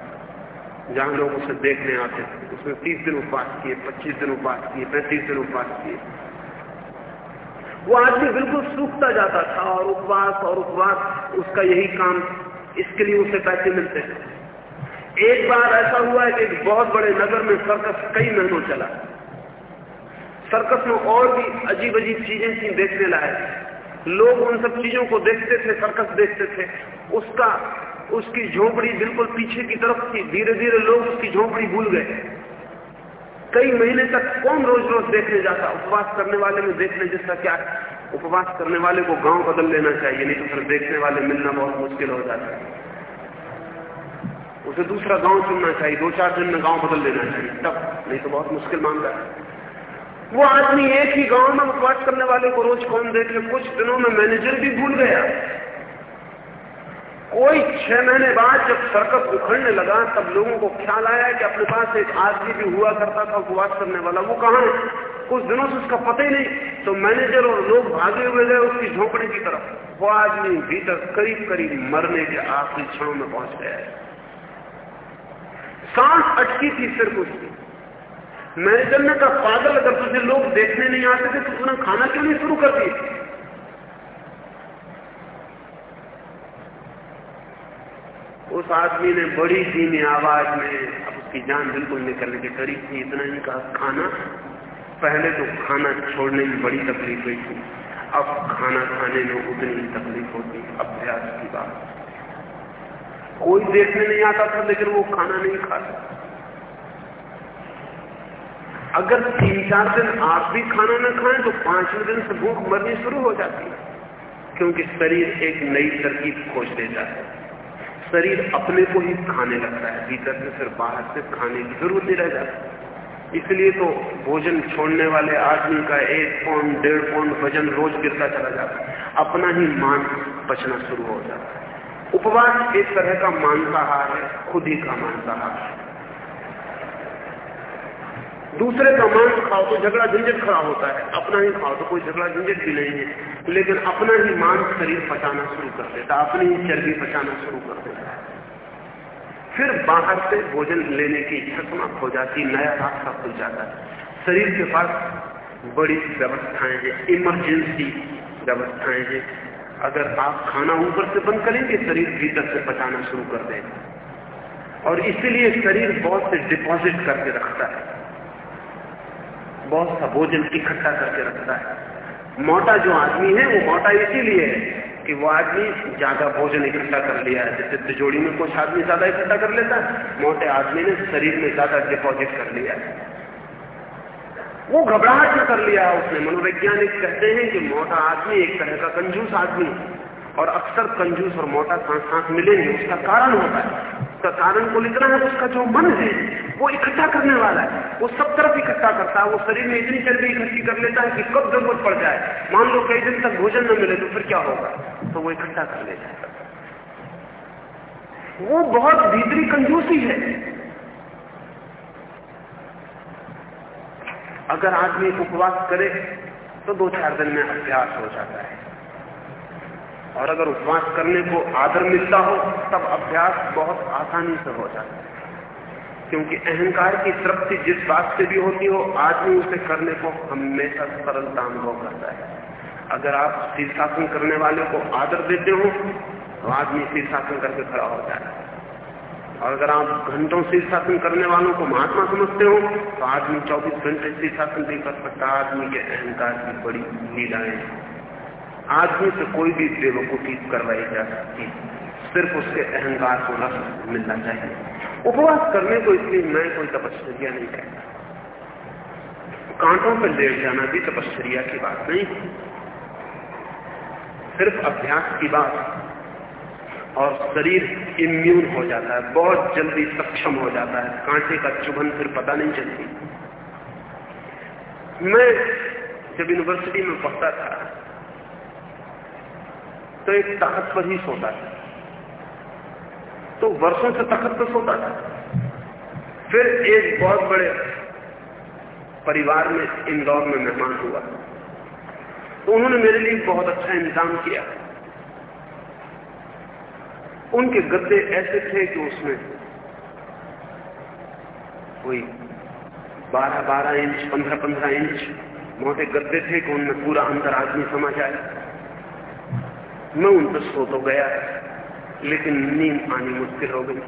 जहाँ लोग उसे देखने आते थे, उसने तीस दिन उपवास किए, पच्चीस दिन उपवास किए, पैंतीस दिन उपवास किए। वो आदमी बिल्कुल सूखता जाता था और उपवास और उपवास, उसका यही काम इसके लिए उसे पैसे मिलते थे। एक बार ऐसा हुआ है कि एक बहुत बड़े नगर में सर्कस कई महीनों चला। सर्कस में और भी अजीब अजीब चीज़ें थी देखने लायक। लोग उन सब चीज़ों को देखते थे, सर्कस देखते थे। उसका, उसकी झोपड़ी बिल्कुल पीछे की तरफ़ थी। धीरे धीरे लोग उसकी झोपड़ी भूल गए। कई महीने तक कौन रोज रोज देखने जाता? उपवास करने वाले में देखने जैसा क्या उपवास करने वाले को गाँव बदल लेना चाहिए, नहीं तो फिर देखने वाले मिलना बहुत मुश्किल हो जाता है। उसे दूसरा गाँव चुनना चाहिए, दो चार दिन में गाँव बदल लेना चाहिए, तब, नहीं तो बहुत मुश्किल मामला है। वो आदमी एक ही गाँव में उपवास करने वाले को रोज कौन देख ले? कुछ दिनों में मैनेजर भी भूल गया। कोई छह महीने बाद जब सर्कस उखड़ने लगा, तब लोगों को ख्याल आया कि अपने पास एक आदमी भी हुआ करता था उपवास करने वाला। वो कहा है? कुछ दिनों से उसका पता ही नहीं। तो मैनेजर और लोग भागे हुए गए उसकी झोंपड़ी की तरफ़। वो आदमी भीतर करीब करीब मरने के आखिरी क्षणों में पहुँच गया। है सांस अटकी थी सिर्फ़ उसकी। मैनेजर ने कहा, पागल, अगर तुझे लोग देखने नहीं आते थे तो तूने खाना क्यों नहीं शुरू कर दिया? उस आदमी ने बड़ी धीमी आवाज़ में, अब उसकी जान बिल्कुल निकलने के करीब थी, इतना ही कहा, खाना? पहले तो खाना छोड़ने में बड़ी तकलीफ़ हुई थी। अब खाना खाने में उतनी ही तकलीफ़ होती, अभ्यास की बात। कोई देखने नहीं आता था, लेकिन वो खाना नहीं खाता अगर तीन चार दिन आप भी खाना न खाएँ तो पाँचवें दिन से भूख मरनी शुरू हो जाती है, क्योंकि शरीर एक नई तरकीब खोज देता है। शरीर अपने को ही खाने लगता है, भीतर से फिर बाहर से खाने की ज़रूरत नहीं रह जाती इसलिए तो भोजन छोड़ने वाले आदमी का एक पौंड, डेढ़ पौंड वज़न रोज गिरता चला जाता है। अपना ही मान बचना शुरू हो जाता है। उपवास एक तरह का मांसाहार है, खुद ही का मांसाहार दूसरे का मांस खाओ तो झगड़ा झंझट खड़ा होता है। अपना ही खाओ तो कोई झगड़ा झंझट भी नहीं है। लेकिन अपना ही मांस शरीर पचाना शुरू कर देता अपनी ही चर्बी पचाना शुरू कर देता है। फिर बाहर से भोजन लेने की इच्छा समाप्त हो जाती, नया रास्ता खुल जाता है। शरीर के पास बड़ी व्यवस्थाएँ हैं इमरजेंसी व्यवस्थाएँ हैं। अगर आप खाना ऊपर से बंद करेंगे, शरीर भीतर से पचाना शुरू कर देगा। और इसीलिए शरीर बहुत से डिपॉजिट करके रखता है। बहुत सा भोजन इकट्ठा करके रखता है? मोटा जो आदमी है, वो मोटा इसीलिए है कि वो आदमी ज़्यादा भोजन इकट्ठा कर लिया है। जैसे तिजोड़ी में कुछ आदमी ज़्यादा इकट्ठा कर लेता है, मोटे आदमी ने शरीर में ज़्यादा डिपॉजिट कर लिया है। वो घबराहट में कर लिया उसने। मनोवैज्ञानिक कहते हैं कि मोटा आदमी एक तरह का कंजूस आदमी और अक्सर कंजूस और मोटा सांस सांस मिलेंगे, उसका कारण होता है। उसका कारण को लिखना है, उसका जो मन है, वो इकट्ठा करने वाला है। वो सब तरफ़ इकट्ठा करता है। वो शरीर में इतनी चर्बी इकट्ठी कर लेता है कि कब ज़रूरत पड़ जाए। मान लो कई दिन तक भोजन न मिले तो फिर क्या होगा? तो वो इकट्ठा कर लेता है। वो बहुत भीतरी कंजूसी है। अगर आदमी उपवास करे तो दो चार दिन में अभ्यास हो जाता है। और अगर उपवास करने को आदर मिलता हो, तब अभ्यास बहुत आसानी से हो जाता है। क्योंकि अहंकार की तृप्ति जिस बात से भी होती हो, आदमी उसे करने को हमेशा सरलता अनुभव करता है। अगर आप शीर्षासन करने वाले को आदर देते हो तो आदमी शीर्षासन करके खड़ा हो जाता है। और अगर आप घंटों शीर्षासन करने वालों को महात्मा समझते हो तो आदमी 24 घंटे शीर्षासन भी कर सकता। आदमी के अहंकार की बड़ी लीलाएँ आदमी से कोई भी बेवकूफ़ी करवाई जा सकती सिर्फ़ उसके अहंकार को रस मिलना चाहिए। उपवास करने को इसलिए मैं कोई तपस्या नहीं कहता कांटों पर लेट जाना भी तपस्या की बात नहीं सिर्फ़ अभ्यास की बात और शरीर इम्यून हो जाता है, बहुत जल्दी सक्षम हो जाता है। कांटे का चुभन फिर पता नहीं चलती। मैं जब यूनिवर्सिटी में पढ़ता था तो एक तखत पर ही सोता था तो वर्षों से तखत पर सोता था फिर एक बहुत बड़े परिवार में इंदौर में मेहमान हुआ। तो उन्होंने मेरे लिए बहुत अच्छा इंतज़ाम किया। उनके गद्दे ऐसे थे कि उसमें कोई 12-12 इंच 15-15 इंच मोटे गद्दे थे कि उनमें पूरा अंतर आदमी समा जाए मैं उन पर सो तो गया लेकिन नींद आनी मुश्किल हो गई।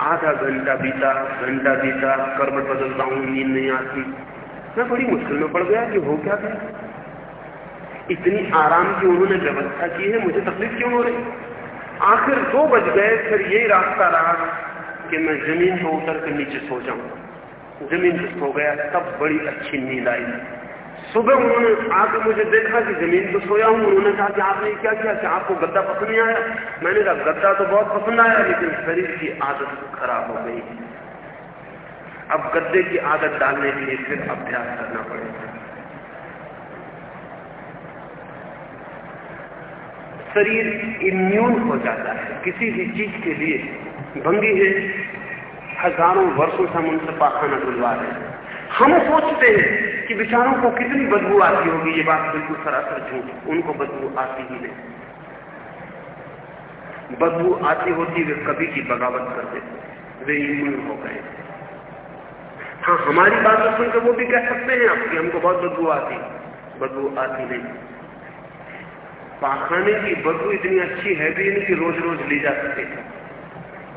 आधा घंटा बीता घंटा बीता करवट बदलता हूँ, नींद नहीं आती। मैं बड़ी मुश्किल में पड़ गया कि हो क्या गया? इतनी आराम की उन्होंने व्यवस्था की है, मुझे तकलीफ़ क्यों हो रही? आखिर दो बज गए, फिर यही रास्ता रहा कि मैं ज़मीन पर उतर कर नीचे सो जाऊँ। ज़मीन पर सो गया, तब बड़ी अच्छी नींद आई। सुबह उन्होंने आके मुझे देखा कि ज़मीन पर सोया हूँ। उन्होंने कहा कि आपने क्या किया? कि आपको गद्दा पसंद नहीं आया? मैंने कहा, गद्दा तो बहुत पसंद आया, लेकिन शरीर की आदत खराब हो गई। अब गद्दे की आदत डालने के लिए फिर अभ्यास करना पड़ेगा। शरीर इम्यून हो जाता है। किसी भी चीज़ के लिए भंगी है। हज़ारों वर्षों से हम उनसे पाखाना धुलवा रहे हैं। हम सोचते हैं कि विचारों को कितनी बदबू आती होगी, ये बात बिल्कुल सरासर झूठ, उनको बदबू आती ही नहीं। बदबू आती होती, वे कभी की बगावत कर देते वे इम्यून हो गए। हाँ हमारी बात सुनकर वो भी कह सकते हैं आप कि हमको बहुत बदबू आती बदबू आती नहीं। पाखाने की बदबू इतनी अच्छी है भी नहीं कि रोज रोज ली जा सके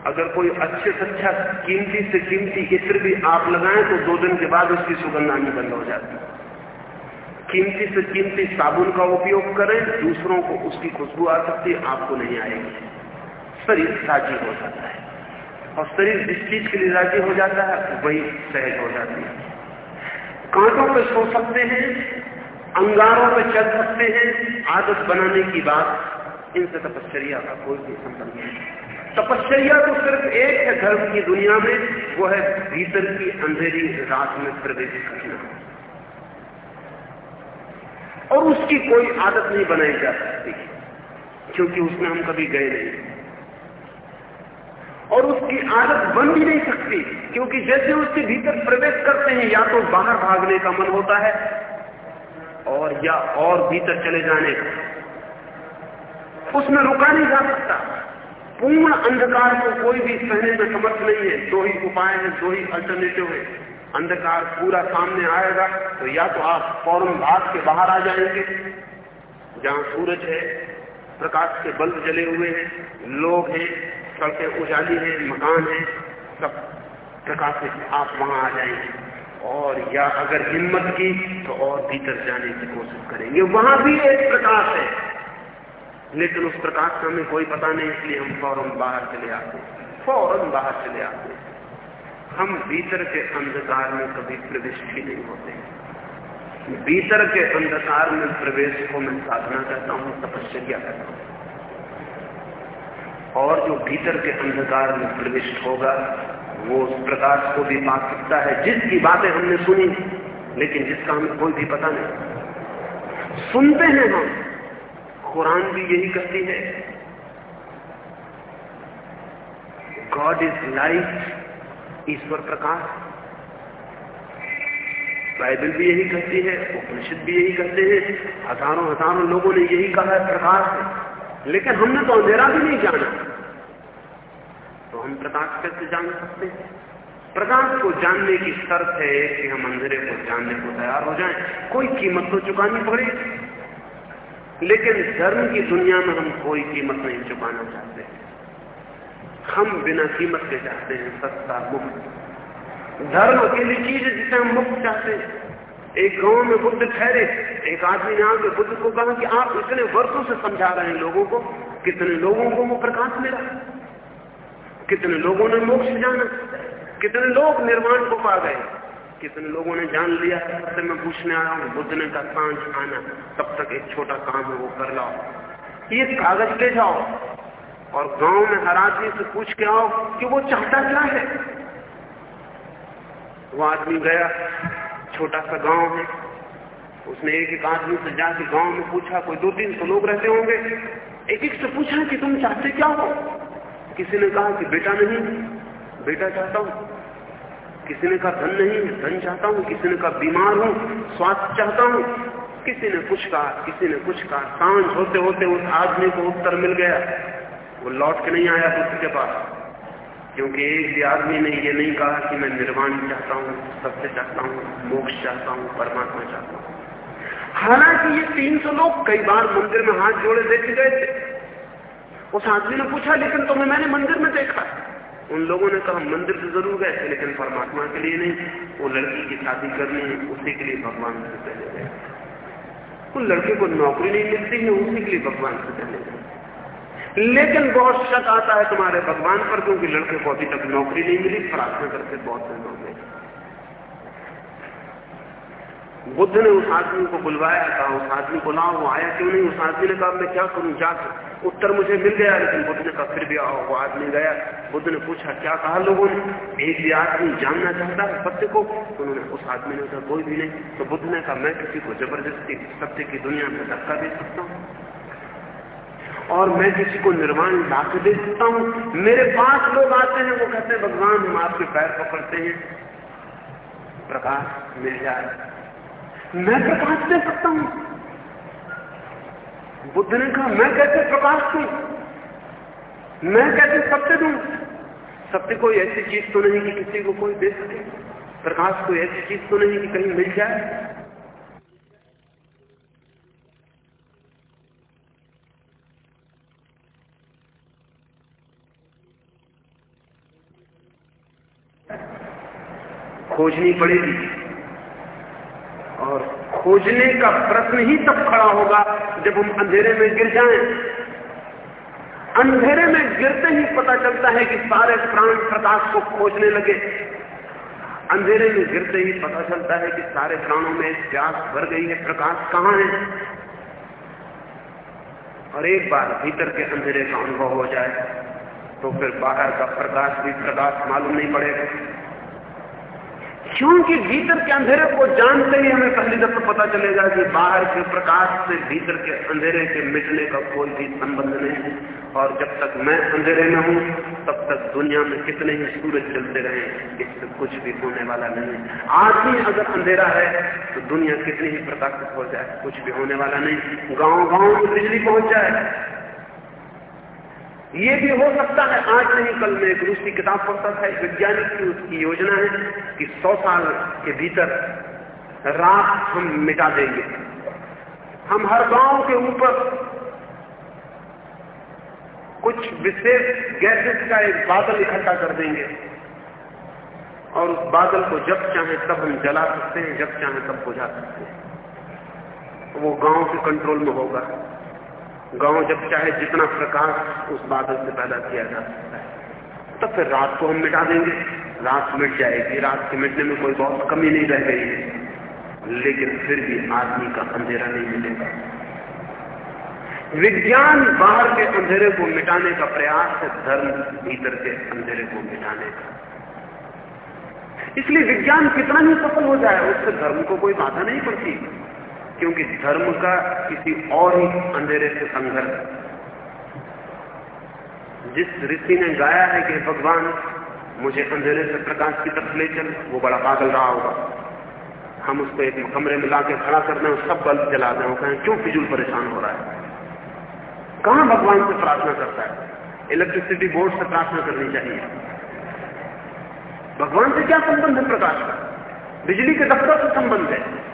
अगर कोई अच्छे से अच्छा कीमती से कीमती इत्र भी आप लगाएँ तो दो दिन के बाद उसकी सुगंध आनी बंद हो जाती है। कीमती से कीमती साबुन का उपयोग करें, दूसरों को उसकी खुशबू आ सकती है, आपको नहीं आएगी। शरीर राज़ी हो जाता है। और शरीर जिस चीज़ के लिए राज़ी हो जाता है, वही सहज हो जाती है। कांटों पे सो सकते हैं, अंगारों पे चल सकते हैं, आदत बनाने की बात इनसे तपश्चर्या का कोई भी संबंध नहीं तपश्चर्या तो सिर्फ़ एक है धर्म की दुनिया में, वो है भीतर की अंधेरी रात में प्रवेश करना। और उसकी कोई आदत नहीं बनाई जा सकती, क्योंकि उसमें हम कभी गए नहीं। और उसकी आदत बन भी नहीं सकती, क्योंकि जैसे उसके भीतर प्रवेश करते हैं, या तो बाहर भागने का मन होता है, और या और भीतर चले जाने का। उसमें रुका नहीं जा सकता। पूर्ण अंधकार को कोई भी सहने में समर्थ नहीं है। दो ही उपाय हैं, दो ही अल्टरनेटिव है। अंधकार पूरा सामने आएगा तो या तो आप फ़ौरन भाग के बाहर आ जाएँगे, जहाँ सूरज है, प्रकाश के बल्ब जले हुए हैं, लोग हैं, सड़कें उजाली हैं, मकान हैं, सब प्रकाशित आप वहाँ आ जाएँगे। और या अगर हिम्मत की तो और भीतर जाने की कोशिश करेंगे। वहाँ भी एक प्रकाश है। लेकिन उस प्रकाश का हमें कोई पता नहीं, इसलिए हम फ़ौरन बाहर चले आते फ़ौरन बाहर चले आते हम भीतर के अंधकार में कभी प्रविष्ट ही नहीं होते भीतर के अंधकार में प्रवेश को मैं साधना करता हूँ, तपस्या करता हूँ? और जो भीतर के अंधकार में प्रविष्ट होगा, वो उस प्रकाश को भी पा सकता है। जिसकी बातें हमने सुनी, लेकिन जिसका हमें कोई भी पता नहीं। सुनते हैं हम कुरान भी यही कहती है। गॉड इज़ लाइट ईश्वर प्रकाश। बाइबल भी यही कहती है, उपनिषद भी यही कहते हैं। हज़ारों हज़ारों लोगों ने यही कहा है, प्रकाश है। लेकिन हमने तो अंधेरा भी नहीं जाना। तो हम प्रकाश कैसे जान सकते हैं? प्रकाश को जानने की शर्त है कि हम अंधेरे को जानने को तैयार हो जाएँ। कोई कीमत तो चुकानी पड़ेगी। लेकिन धर्म की दुनिया में हम कोई कीमत नहीं चुकाना चाहते। हम बिना कीमत के चाहते हैं सस्ता मुक्त धर्म अकेली चीज़ है जिसे हम मुक्त चाहते हैं। एक गाँव में बुद्ध ठहरे, एक आदमी ने आके बुद्ध को कहा कि आप इतने वर्षों से समझा रहे हैं लोगों को, कितने लोगों को वो प्रकाश मिला? कितने लोगों ने मोक्ष जाना? कितने लोग निर्माण को पा गए? कितने लोगों ने जान लिया सबसे मैं पूछने आया हूँ बुद्ध ने का साँझ आना, तब तक एक छोटा काम है, वो कर लाओ। ये कागज़ ले जाओ, और गाँव में हर आदमी से पूछ के आओ कि वो चाहता क्या है। वो आदमी गया, छोटा सा गाँव है, उसने एक एक आदमी से जाके गाँव में पूछा, कोई दो तीन सौ लोग रहते होंगे एक एक से पूछा कि तुम चाहते क्या हो? किसी ने कहा कि बेटा नहीं, बेटा चाहता हूँ। किसी ने कहा धन नहीं धन चाहता हूँ, किसी ने कहा बीमार हूँ, स्वास्थ्य चाहता हूँ। किसी ने कुछ कहा, किसी ने कुछ कहा। साँझ होते होते उस आदमी को उत्तर मिल गया। वो लौट के नहीं आया दूसरे के पास। क्योंकि एक भी आदमी ने ये नहीं कहा कि मैं निर्वाण चाहता हूँ, सत्य चाहता हूँ, मोक्ष चाहता हूँ, परमात्मा चाहता हूँ। हालाँकि ये तीन सौ लोग कई बार मंदिर में हाथ जोड़े देखे गए थे। उस आदमी ने पूछा, लेकिन तुम्हें मैंने मंदिर में देखा उन लोगों ने कहा मंदिर से ज़रूर गए थे, लेकिन परमात्मा के लिए नहीं। वो लड़की की शादी करनी है, उसी के लिए भगवान से पहले गए। उन लड़के को नौकरी नहीं मिलती है, उसी के लिए भगवान से पहले गए। लेकिन बहुत शक आता है तुम्हारे भगवान पर, क्योंकि लड़के को अभी तक नौकरी नहीं मिली, प्रार्थना करके बहुत दिन हो बुद्ध ने उस आदमी को बुलवाया था उस आदमी को लाओ, वो आया क्यों नहीं? उस आदमी ने कहा, मैं क्या करूँ? जाकर उत्तर मुझे मिल गया, लेकिन बुद्ध ने कहा, फिर भी आओ, वो आदमी गया। बुद्ध ने पूछा, क्या कहा लोगों ने? एक भी आदमी जानना चाहता है सत्य को? उन्होंने उस आदमी ने कहा, कोई भी नहीं। तो बुद्ध ने कहा, मैं किसी को ज़बरदस्ती सत्य की दुनिया में धक्का दे सकता हूँ और मैं किसी को निर्माण ला के दे सकता हूँ। मेरे पास लोग आते हैं, वो कहते हैं, भगवान, हम आपके पैर पकड़ते हैं। प्रकाश मिल जाए। मैं प्रकाश दे सकता हूँ। बुद्ध ने कहा मैं कैसे प्रकाश दू? मैं कैसे सत्य दू? सत्य कोई ऐसी चीज़ तो नहीं कि किसी को कोई दे सके। प्रकाश कोई ऐसी चीज़ तो नहीं कि कहीं मिल जाए। खोजनी पड़ेगी। और खोजने का प्रश्न ही तब खड़ा होगा जब हम अंधेरे में गिर जाएँ। अंधेरे में गिरते ही पता चलता है कि सारे प्राण प्रकाश को खोजने लगे। अंधेरे में गिरते ही पता चलता है कि सारे प्राणों में प्यास भर गई है। प्रकाश कहाँ है? और एक बार भीतर के अंधेरे का अनुभव हो जाए तो फिर बाहर का प्रकाश भी प्रकाश मालूम नहीं पड़ेगा। क्योंकि भीतर के अंधेरे को जानते ही हमें पहली दफ़ा पता चलेगा कि बाहर के प्रकाश से भीतर के अंधेरे के मिटने का कोई भी संबंध नहीं है। और जब तक मैं अंधेरे में हूँ, तब तक दुनिया में कितने ही सूरज चलते रहे, इससे कुछ भी होने वाला नहीं आज ही अगर अंधेरा है तो दुनिया कितनी ही प्रकाशित हो जाए, कुछ भी होने वाला नहीं। गाँव गाँव में बिजली पहुँच जाए ये भी हो सकता है, आज नहीं, कल में एक रूसी किताब पढ़ता था, एक वैज्ञानिक की उसकी योजना है कि सौ साल के भीतर रात हम मिटा देंगे। हम हर गाँव के ऊपर कुछ विशेष गैसेस का एक बादल इकट्ठा कर देंगे और उस बादल को जब चाहे तब हम जला सकते हैं, जब चाहे तब बुझा सकते हैं। वो गाँव के कंट्रोल में होगा। गाँव जब चाहे जितना प्रकाश उस बादल से पैदा किया जा सकता है तब फिर रात को हम मिटा देंगे। रात मिट जाएगी, रात के मिटने में कोई बहुत कमी नहीं रह गई है, लेकिन फिर भी आदमी का अंधेरा नहीं मिलेगा। विज्ञान बाहर के अंधेरे को मिटाने का प्रयास है, धर्म भीतर के अंधेरे को मिटाने का। इसलिए विज्ञान कितना ही सफल हो जाए, उससे धर्म को कोई बाधा नहीं पड़ती। क्योंकि धर्म का किसी और ही अंधेरे से संघर्ष। जिस ऋषि ने गाया है कि भगवान, मुझे अंधेरे से प्रकाश की तरफ़ ले चल, वो बड़ा पागल रहा होगा। हम उसको एक कमरे में लाके खड़ा कर दें, सब बल्ब जला दें कहें, क्यों फिजूल परेशान हो रहा है? कहाँ भगवान से प्रार्थना करता है? इलेक्ट्रिसिटी बोर्ड से प्रार्थना करनी चाहिए। भगवान से क्या संबंध है प्रकाश का? बिजली के दफ्तर से संबंध है।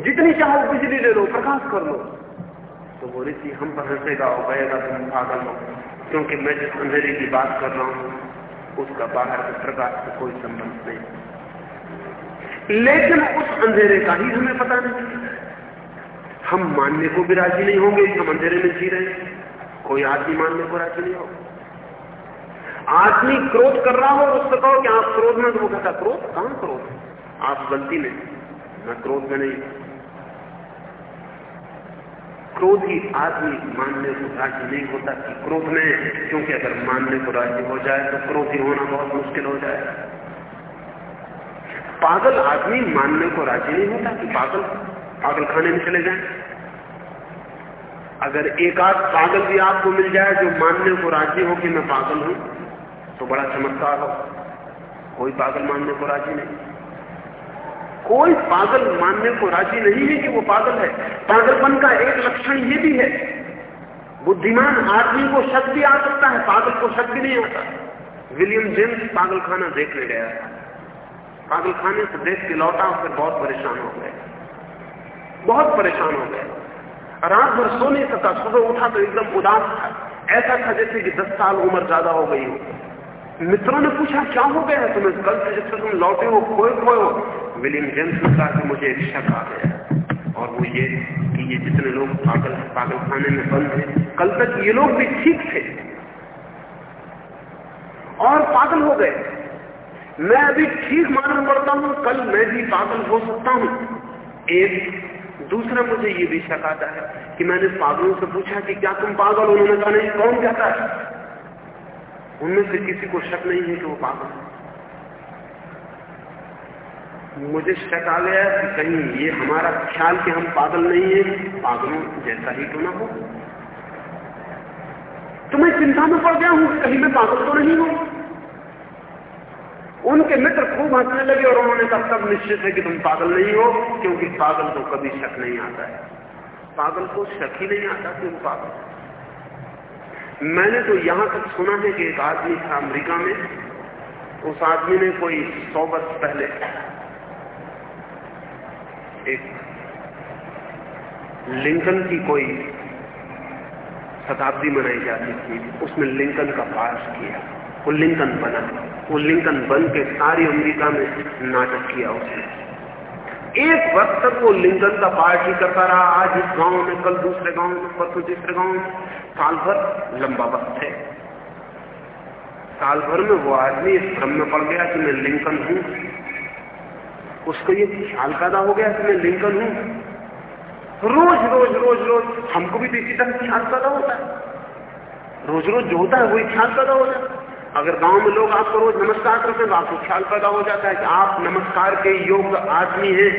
जितनी चाहो बिजली ले लो प्रकाश कर लो। तो वो ऋषि, हम पर हंसेगा और कहेगा तुम पागल हो। क्योंकि मैं जिस अंधेरे की बात कर रहा हूँ, उसका बाहर के प्रकाश से कोई संबंध नहीं। लेकिन उस अंधेरे का ही हमें पता नहीं। हम मानने को भी राज़ी नहीं होंगे, हम अंधेरे में जी रहे हैं। कोई आदमी मानने को राज़ी नहीं होगा। आदमी क्रोध कर रहा हो, उससे कहो कि आप क्रोध में तो वो कहता क्रोध? कहाँ क्रोध? आप गलती में मैं क्रोध में नहीं क्रोधी आदमी मानने को राज़ी नहीं होता कि क्रोध में क्योंकि अगर मानने को राज़ी हो जाए तो क्रोधी होना बहुत मुश्किल हो जाए पागल आदमी मानने को राज़ी नहीं होता कि पागल पागल खाने में चले जाए। अगर एक आध पागल भी आपको मिल जाए जो मानने को राज़ी हो कि मैं पागल हूँ तो बड़ा चमत्कार हो। कोई पागल मानने को राज़ी नहीं। कोई पागल मानने को राज़ी नहीं है कि वो पागल है। पागलपन का एक लक्षण ये भी है। बुद्धिमान आदमी को शक भी आ सकता है, पागल को शक भी नहीं आता विलियम जेम्स पागल खाना देखने गया पागल खाने से देख के लौटा फिर बहुत परेशान हो गए। बहुत परेशान हो गए। रात भर सो नहीं सकता सुबह उठा तो एकदम उदास था। ऐसा था जैसे कि दस साल उम्र ज़्यादा हो गई हो। मित्रों ने पूछा, क्या हो गया है तुम्हें? कल से जब तुम लौटे हो खोए खोए हो विलियम जेम्स ने कहा कि मुझे एक शक आ गया। और वो ये कि ये जितने लोग पागल पागल खाने में बंद हैं, कल तक ये लोग भी ठीक थे। और पागल हो गए। मैं अभी ठीक मालूम पड़ता हूँ, कल मैं भी पागल हो सकता हूँ। एक दूसरा मुझे ये भी शक आता है कि मैंने पागलों से पूछा कि क्या तुम पागल उन्होंने कहा, नहीं, कौन कहता है? उनमें से किसी को शक नहीं है कि वो पागल मुझे शक आ गया कि कहीं ये हमारा ख्याल कि हम पागल नहीं है, पागलों जैसा ही तो ना हो। तो मैं चिंता में पड़ गया हूँ कहीं मैं पागल तो नहीं हूँ। उनके मित्र खूब हंसने लगे और उन्होंने कहा सब निश्चित है कि तुम पागल नहीं हो, क्योंकि पागल को कभी शक नहीं आता है। पागल को शक ही नहीं आता कि वो पागल मैंने तो यहाँ तक सुना है कि एक आदमी था अमेरिका में। उस आदमी ने कोई सौ वर्ष पहले एक लिंकन की कोई शताब्दी मनाई जाती थी उसमें लिंकन का पास किया, वो लिंकन बना, वो लिंकन बन के सारी अमेरिका में नाटक किया उसने। एक वक्त तक वो लिंकन का पार्ट ही करता रहा, आज इस गाँव में, कल दूसरे गाँव में, परसों तीसरे गाँव में। साल भर लंबा वक्त है। साल भर में वो आदमी इस भ्रम में पड़ गया कि मैं लिंकन हूँ। उसको ये ख्याल पैदा हो गया कि मैं लिंकन हूँ। रोज रोज रोज रोज हमको भी तो इसी तरह ख्याल पैदा होता है। रोज रोज जो होता है वही ख्याल पैदा हो जाता है। अगर गाँव में लोग आपको रोज नमस्कार करते हैं तो आपको ख्याल पैदा हो जाता है कि आप नमस्कार के योग्य आदमी हैं।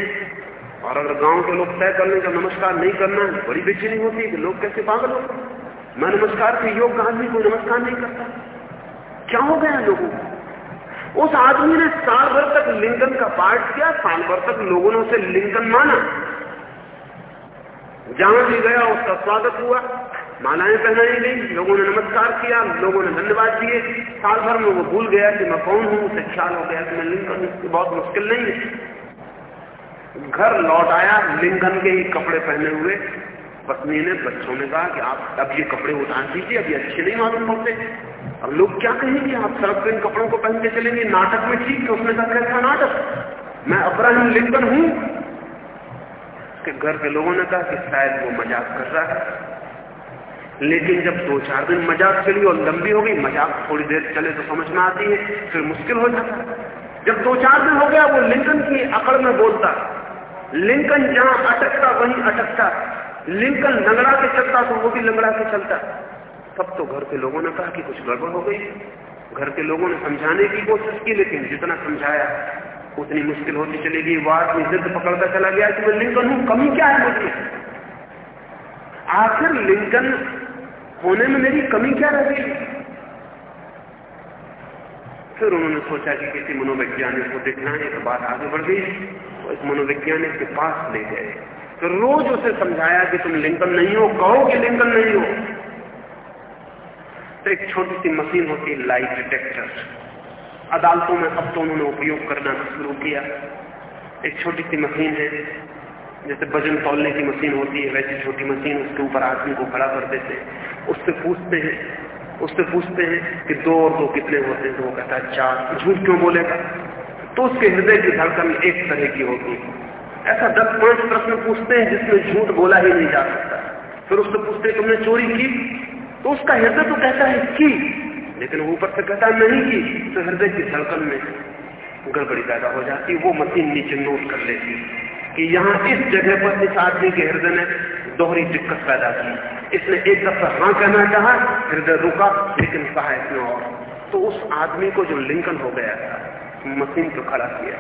और अगर गाँव के लोग तय कर लें कि नमस्कार नहीं करना है, बड़ी बेचैनी होती है कि लोग कैसे पागल होते मैं नमस्कार के योग्य आदमी को नमस्कार नहीं करता। क्या हो गया लोगों को? उस आदमी ने साल भर तक लिंकन का पाठ किया, साल भर तक लोगों ने उसे लिंकन माना। जहाँ भी गया, उसका स्वागत हुआ। मालाएँ पहनाई गई, लोगों ने नमस्कार किया, लोगों ने धन्यवाद दिए। साल भर में वो भूल गया कि मैं कौन हूँ, उसे ख्याल हो गया कि मैं लिंकन बहुत मुश्किल नहीं है। घर लौट आया लिंकन के ही कपड़े पहने हुए। पत्नी ने बच्चों ने कहा कि आप अब ये कपड़े उतार दीजिए, अभी अच्छे नहीं मालूम पड़ते अब लोग क्या कहेंगे? आप पर इन कपड़ों को पहन के चलेंगे, नाटक में ठीक है उसने कहा कैसा नाटक। मैं अब्राहम लिंकन हूँ। कि घर के लोगों ने कहा कि शायद वो मज़ाक कर रहा है। लेकिन जब दो चार दिन मज़ाक चली और लंबी हो गई, मज़ाक थोड़ी देर चले तो समझ में आती है, फिर मुश्किल हो जाता है। जब दो चार दिन हो गया, वो लिंकन की अकड़ में बोलता लिंकन जहाँ अटकता, वहीं अटकता। लिंकन लंगड़ा के चलता तो वो भी लंगड़ा के चलता। तब तो घर के लोगों ने कहा कि कुछ गड़बड़ हो गई घर के लोगों ने समझाने की कोशिश की, लेकिन जितना समझाया, उतनी मुश्किल होती चली गई। वो में जिद पकड़ता चला गया कि मैं लिंकन हूँ, कमी क्या है मुझे आखिर लिंकन होने में मेरी कमी क्या रह गई? फिर उन्होंने सोचा कि किसी मनोवैज्ञानिक को देखना है तो बात आगे बढ़ गई तो इस मनोवैज्ञानिक के पास ले गए। तो रोज उसे समझाया कि तुम लिंकन नहीं हो, कहो कि लिंकन नहीं हो। तो एक छोटी सी मशीन होती है लाइट डिटेक्टर अदालतों में अब तो उन्होंने उपयोग करना शुरू किया। एक छोटी सी मशीन है, जैसे वज़न तोलने की मशीन होती है, वैसी छोटी मशीन, उसके ऊपर आदमी को खड़ा कर देते हैं। उससे पूछते हैं, उससे पूछते हैं कि दो और दो कितने होते हैं तो वो कहता है, चार। झूठ क्यों बोलेगा? तो उसके हृदय की धड़कन एक तरह की होगी ऐसा दस पाँच प्रश्न पूछते हैं जिसमें झूठ बोला ही नहीं जा सकता। फिर उससे पूछते तुमने चोरी की? तो उसका हृदय तो कहता है की, लेकिन वो ऊपर से कहता नहीं की तो हृदय की धड़कन में गड़बड़ी पैदा हो जाती, वो मशीन नीचे नोट कर लेती कि यहाँ इस जगह पर इस आदमी के हृदय ने दोहरी दिक्कत पैदा की। इसने एक दफ़ा हाँ कहना चाहा, हृदय रुका, लेकिन कहा इसने और। तो उस आदमी को जो लिंकन हो गया था, मशीन को खड़ा किया।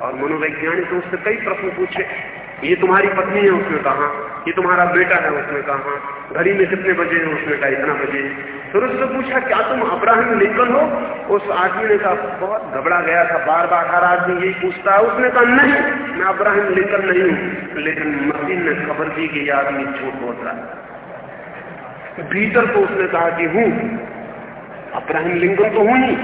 और मनोवैज्ञानिक उससे कई प्रश्न पूछे। ये तुम्हारी पत्नी है उसने कहा? ये तुम्हारा बेटा है उसने कहा? घड़ी में कितने बजे है उसने कहा इतना बजे? फिर उसने पूछा, क्या तुम अब्राहम लिंकन हो? उस आदमी ने कहा, बहुत घबरा गया था बार बार हर आदमी यही पूछता है। उसने कहा, नहीं, मैं अब्राहम लिंकन नहीं हूँ, लेकिन मशीन ने खबर दी कि यह आदमी झूठ बोल रहा है। भीतर तो उसने कहा कि, हूँ, अब्राहम लिंकन तो हूँ ही।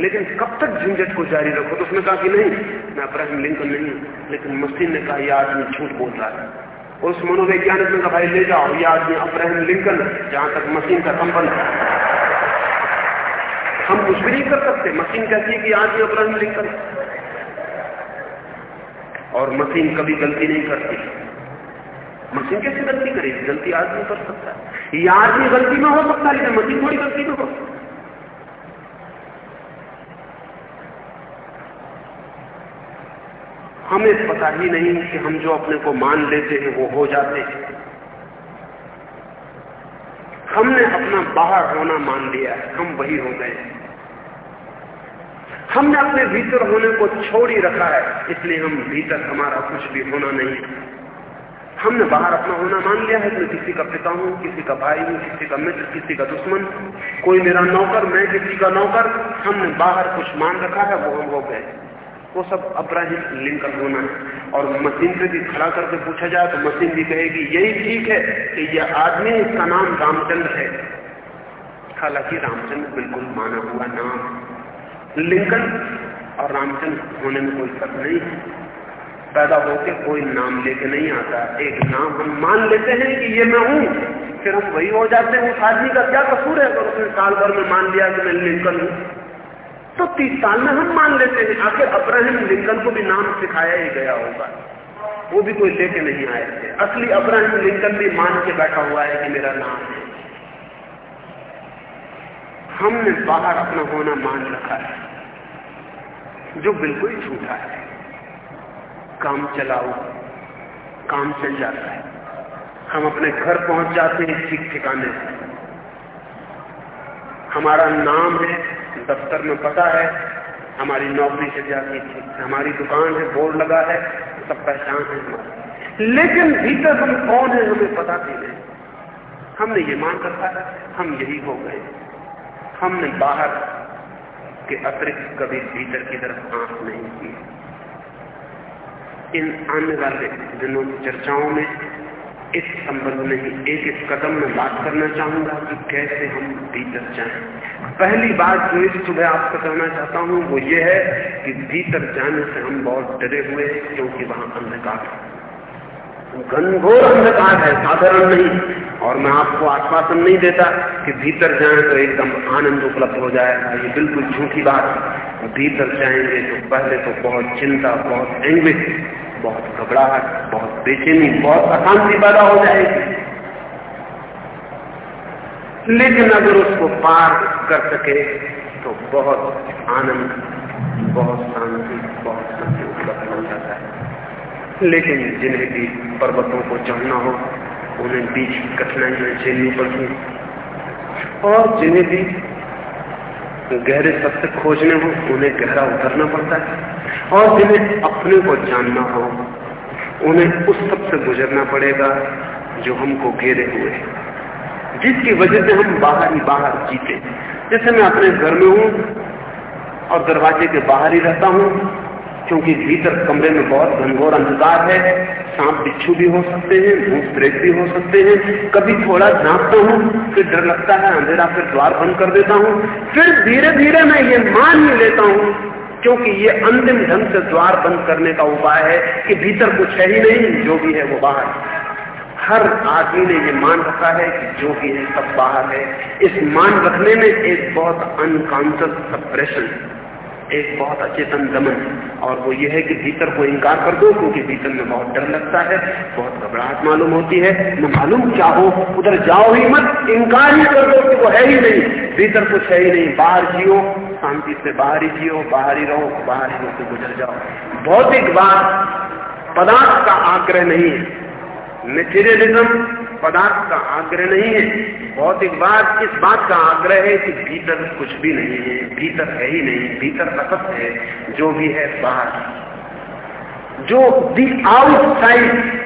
लेकिन कब तक झंझट को जारी रखो? तो उसने कहा कि नहीं, मैं अब्राहम लिंकन नहीं लेकिन मसीन ने कहा, यह आदमी झूठ बोल रहा है उस मनोवैज्ञानिक ने कहा, भाई, ले जाओ, यह आदमी अब्राहम लिंकन जहाँ तक मशीन का संबंध है। हम कुछ भी नहीं कर सकते। मशीन कहती है कि आदमी अब्राहम लिंकन और मशीन कभी गलती नहीं करती। मशीन कैसे गलती करेगी? गलती आदमी कर सकता है। यह आदमी गलती में हो सकता है, लेकिन मशीन थोड़ी गलती में हो सकता हमें पता ही नहीं कि हम जो अपने को मान लेते हैं, वो हो जाते हैं। हमने अपना बाहर होना मान लिया है, हम वही हो गए हमने अपने भीतर होने को छोड़ ही रखा है, इसलिए हम भीतर हमारा कुछ भी होना नहीं हमने बाहर अपना होना मान लिया है मैं किसी का पिता हूँ, किसी का भाई हूँ, किसी का मित्र, किसी का दुश्मन, कोई मेरा नौकर, मैं किसी का नौकर, हमने बाहर कुछ मान रखा है, वो हम हो गए। वो सब अपराधिक लिंकन होना है। और मशीन पे भी खड़ा करके पूछा जाए तो मशीन भी कहेगी, यही ठीक है कि यह आदमी इसका नाम रामचंद्र है। हालाँकि रामचंद्र बिल्कुल माना हुआ नाम लिंकन और रामचंद्र होने में कोई फ़र्क नहीं है। पैदा होकर कोई नाम लेके नहीं आता। एक नाम हम मान लेते हैं कि ये मैं हूँ, फिर हम वही हो जाते हैं। उस आदमी का क्या कसूर है? अगर उसने साल भर में मान लिया कि मैं लिंकन हूँ। तो तीस साल में हम मान लेते हैं, आखिर अब्राहम लिंकन को भी नाम सिखाया ही गया होगा। वो भी कोई लेके नहीं आए थे। असली अब्राहम लिंकन भी मान के बैठा हुआ है कि मेरा नाम है। हमने बाहर अपना होना मान रखा है, जो बिल्कुल झूठा है। काम चलाओ, काम चल जाता है। हम अपने घर पहुँच जाते हैं ठीक ठिकाने से। हमारा नाम है दफ्तर में पता है, हमारी नौकरी चल जाती है हमारी दुकान है बोर्ड लगा है, सब पहचान है हमारी। लेकिन भीतर हम कौन है, हमें पता भी नहीं। हमने ये मान रखा है हम यही हो गए। हमने बाहर के अतिरिक्त कभी भीतर की तरफ़ आँख नहीं की। इन आने वाले दिनों की चर्चाओं में इस संबंध में ही एक एक कदम में बात करना चाहूँगा कि कैसे हम भीतर जाएँ। पहली बात जो इस सुबह आपसे कहना चाहता हूँ, वो ये है कि भीतर जाने से हम बहुत डरे हुए हैं, क्योंकि वहाँ अंधकार घनघोर अंधकार है, साधारण नहीं। और मैं आपको आश्वासन नहीं देता कि भीतर जाएँ तो एकदम आनंद उपलब्ध हो जाएगा ये बिल्कुल झूठी बात भीतर जाएँगे तो पहले तो बहुत चिंता, बहुत एंग्विश बहुत घबराहट, बहुत बेचैनी, बहुत अशांति पैदा हो जाएगी। लेकिन अगर उसको पार कर सके तो बहुत आनंद, बहुत शांति बहुत शांति उपलब्ध हो जाता है। लेकिन जिन्हें भी पर्वतों को चढ़ना हो, उन्हें बीच कठिनाइयाँ झेलनी पड़ती और जिन्हें भी गहरे सत्य खोजने हो, उन्हें गहरा उतरना पड़ता है। और जिन्हें अपने को जानना हो, उन्हें उस सबसे गुजरना पड़ेगा जो हमको घेरे हुए जिसकी वजह से हम बाहर ही बाहर जीते। जैसे मैं अपने घर में हूँ और दरवाजे के बाहर ही रहता हूँ क्योंकि भीतर कमरे में बहुत घनघोर अंधकार है। सांप बिच्छू भी हो सकते हैं, भूत प्रेत भी हो सकते हैं। कभी थोड़ा झांकता हूँ, फिर डर लगता है, अंधेरा फिर द्वार बंद कर देता हूँ। फिर धीरे धीरे मैं ये मान ही लेता हूँ, क्योंकि ये अंतिम ढंग से द्वार बंद करने का उपाय है कि भीतर कुछ है ही नहीं, जो भी है वो बाहर हर आदमी ने ये मान रखा है कि जो भी है सब बाहर है। इस मान रखने में एक बहुत अनकॉन्सियस सप्रेशन एक बहुत अचेतन दमन और वो ये है कि भीतर को इनकार कर दो, क्योंकि भीतर में बहुत डर लगता है, बहुत घबराहट मालूम होती है। न मालूम क्या हो उधर जाओ ही मत, इनकार ही कर दो कि वो है ही नहीं। भीतर कुछ है ही नहीं, बाहर जियो, शांति से बाहर ही जियो, बाहर ही रहो, बाहर ही होकर गुजर जाओ। भौतिक बात पदार्थ का आग्रह नहीं है। मेटेरियलिज्म पदार्थ का आग्रह नहीं है। भौतिक बात, इस बात का आग्रह है कि भीतर कुछ भी नहीं है। भीतर है ही नहीं, भीतर असत है, जो भी है बाहर। जो दी आउटसाइड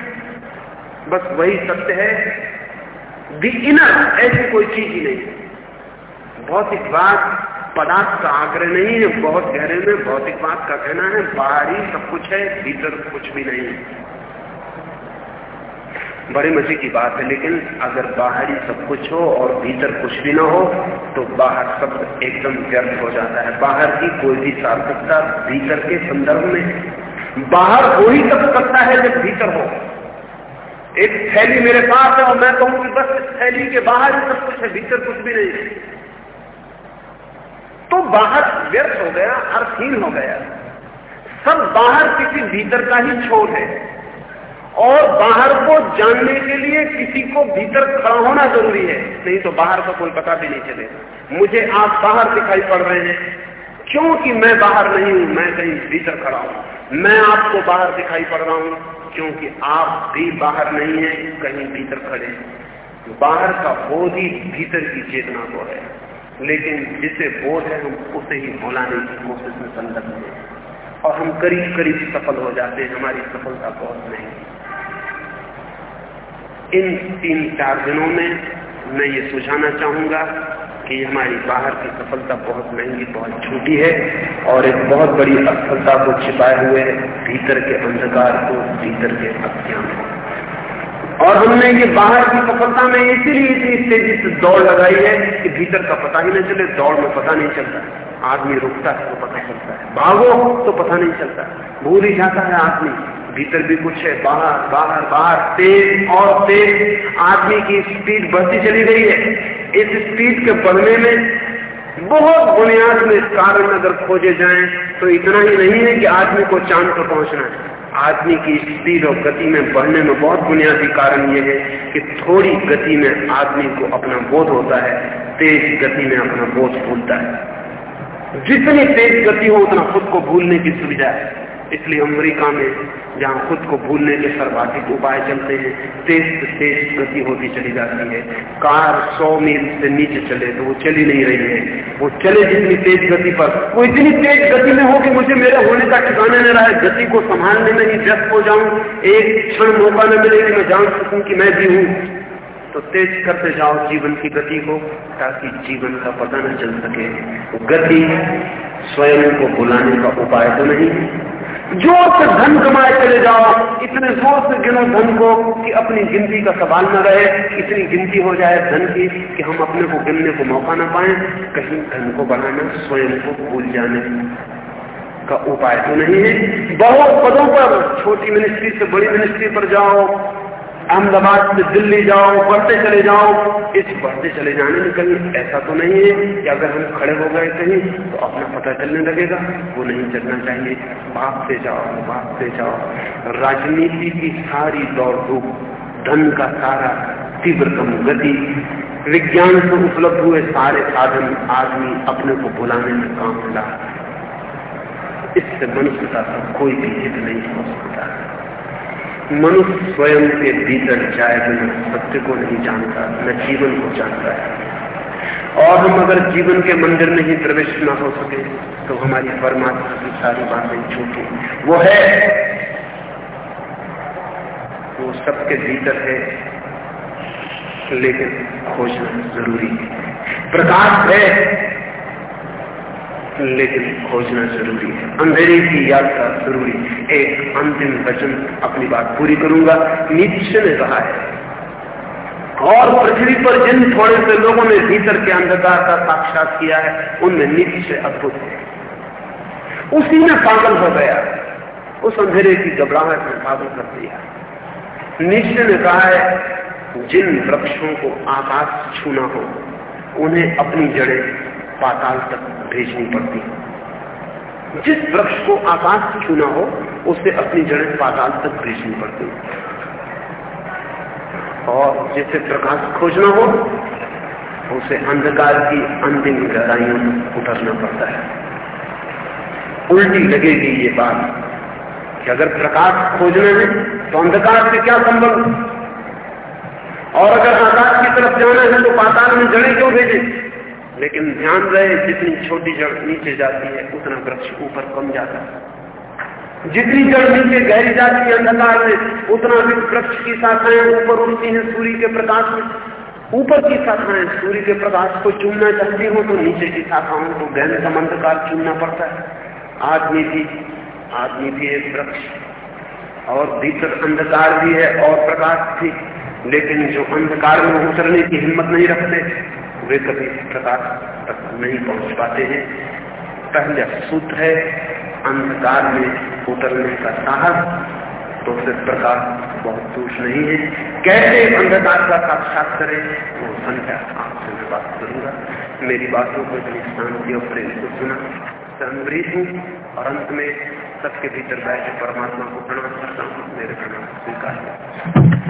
बस वही सत्य है। दी इनर ऐसी कोई चीज़ ही नहीं। भौतिक बात, पदार्थ का आग्रह नहीं है। बहुत गहरे में भौतिक बात का कहना है, बाहरी सब कुछ है, भीतर कुछ भी नहीं है। बड़े मज़े की बात है, लेकिन अगर बाहरी सब कुछ हो और भीतर कुछ भी ना हो तो बाहर सब एकदम व्यर्थ हो जाता है। बाहर की कोई भी सार्थकता भीतर के संदर्भ में बाहर हो ही तब सकता है जब भीतर हो। एक थैली मेरे पास है और मैं कहूँ कि बस इस थैली के बाहर ही सब कुछ है, भीतर कुछ भी नहीं है। तो बाहर व्यर्थ हो गया, अर्थहीन हो गया। सब बाहर किसी भीतर का ही छोर है। और बाहर को जानने के लिए किसी को भीतर खड़ा होना ज़रूरी है। नहीं तो बाहर का कोई पता भी नहीं चलेगा। मुझे आप बाहर दिखाई पड़ रहे हैं। क्योंकि मैं बाहर नहीं हूँ, मैं कहीं भीतर खड़ा हूँ। मैं आपको बाहर दिखाई पड़ रहा हूँ, क्योंकि आप भी बाहर नहीं है, कहीं भीतर खड़े बाहर का बोध ही भीतर की चेतना को है। लेकिन जिसे बोध है, हम उसे ही भुलाने की कोशिश में संलग्न है। और हम करीब करीब सफल हो जाते हैं, हमारी सफलता बहुत नहीं। इन तीन चार दिनों में मैं ये सुझाना चाहूँगा कि हमारी बाहर की सफलता बहुत महँगी, बहुत छोटी है और एक बहुत बड़ी असफलता को छिपाए हुए भीतर के अंधकार को भीतर के अज्ञान को। और हमने ये बाहर की सफलता में इसीलिए इतनी तेज़ी से दौड़ लगाई है कि भीतर का पता ही नहीं चले, दौड़ में पता नहीं चलता। आदमी रुकता है तो पता चलता है। भागो तो पता नहीं चलता। भूल ही जाता है आदमी। भीतर भी कुछ है, बाहर बाहर बाहर, तेज और तेज आदमी की स्पीड बढ़ती चली गई है। इस स्पीड के बढ़ने में बहुत बुनियाद में कारण अगर खोजे जाएँ तो इतना ही नहीं है कि आदमी को चाँद पर पहुँचना है। आदमी की स्पीड और गति में बढ़ने में बहुत बुनियादी कारण यह है कि थोड़ी गति में आदमी को अपना बोध होता है, तेज गति में अपना बोध भूलता है। जितनी तेज गति हो, उतना खुद को भूलने की सुविधा है। इसलिए अमेरिका में, जहाँ खुद को भूलने के सर्वाधिक उपाय चलते हैं, तेज तेज गति होती चली जाती है। कार सौ मील से नीचे चले तो वो चली नहीं रही है। वो चले जितनी तेज गति पर, वो इतनी तेज गति में हो कि मुझे मेरे होने का ठिकाना नहीं रहा है। गति को संभालने में ही व्यस्त हो जाऊँ, एक क्षण मौका न मिले मैं जान सकूँ कि मैं भी हूँ। तो तेज करते जाओ जीवन की गति को, ताकि जीवन का पता न चल सके। गति स्वयं को बुलाने का उपाय तो नहीं ज़ोर से धन कमाए चले जाओ। इतने ज़ोर से गिनो धन को कि अपनी गिनती का सवाल न रहे, इतनी गिनती हो जाए धन की कि हम अपने को गिनने को मौका ना पाए, कहीं धन को बढ़ाना स्वयं को भूल जाने का उपाय तो नहीं है। बहुत पदों पर, छोटी मिनिस्ट्री से बड़ी मिनिस्ट्री पर जाओ अहमदाबाद से दिल्ली जाओ, बढ़ते चले जाओ, इस बढ़ते चले जाने में कहीं ऐसा तो नहीं है कि अगर हम खड़े हो गए कहीं तो अपना पता चलने लगेगा। वो नहीं चलना चाहिए। भागते जाओ भागते जाओ। राजनीति की सारी दौड़ धूप, धन का सारा तीव्रतम गति, विज्ञान से उपलब्ध हुए सारे साधन आदमी अपने को बुलाने में काम ला इससे मनुष्यता का कोई भी हित नहीं हो सकता। मनुष्य स्वयं के भीतर जाए बिना सत्य को नहीं जानता, न जीवन को जानता है। और हम अगर जीवन के मंदिर में ही प्रवेश न हो सके तो हमारी परमात्मा की सारी बातें झूठी वो है। वो सबके भीतर है, लेकिन खोजना ज़रूरी है। प्रकाश है। लेकिन खोजना ज़रूरी है। अंधेरे की यात्रा ज़रूरी एक अंतिम वचन अपनी बात पूरी करूँगा। नीचे ने कहा है, और पृथ्वी पर जिन थोड़े से लोगों ने भीतर के अंधकार का साक्षात किया है, उनमें नीचे अद्भुत है। उसी में पागल हो गया। उस अंधेरे की घबराहट में पागल कर दिया। नीचे ने कहा है, जिन वृक्षों को आकाश छूना हो, उन्हें अपनी जड़ें पाताल तक भेजनी पड़ती है। जिस वृक्ष को आकाश छूना हो, उसे अपनी जड़ें पाताल तक भेजनी पड़ती है। और जिसे प्रकाश खोजना हो, उसे अंधकार की अंतिम गहराइयों में उतरना पड़ता है। उल्टी लगेगी ये बात कि अगर प्रकाश खोजना है तो अंधकार से क्या संबंध? और अगर आकाश की तरफ़ जाना है तो पाताल में जड़े क्यों भेजे? लेकिन ध्यान रहे, जितनी छोटी जड़ नीचे जाती है, उतना वृक्ष ऊपर कम जाता है। जितनी जड़ नीचे गहरी जाती है अंधकार में, उतना भी वृक्ष की शाखाएँ ऊपर उठती हैं सूर्य के प्रकाश में। ऊपर की शाखाएँ सूर्य के प्रकाश को चुनना चाहती हो तो नीचे की शाखाओं को गहन अंधकार चुनना पड़ता है। आदमी भी आदमी भी एक वृक्ष। और भीतर अंधकार भी है और प्रकाश भी। लेकिन जो अंधकार में उतरने की हिम्मत नहीं रखते वे कभी इस प्रकाश तक नहीं पहुँच पाते हैं। पहला सूत्र है, अंधकार में उतरने का साहस तो फिर प्रकाश बहुत दूर नहीं है। कैसे अंधकार का साक्षात करें? वो संख्या आपसे मैं बात करूँगा। मेरी बातों को इतनी शांति और प्रेम को सुना। संग्रहित हूँ और अंत में सबके भीतर बैठे परमात्मा को प्रणाम करता हूँ। मेरे प्रणाम स्वीकार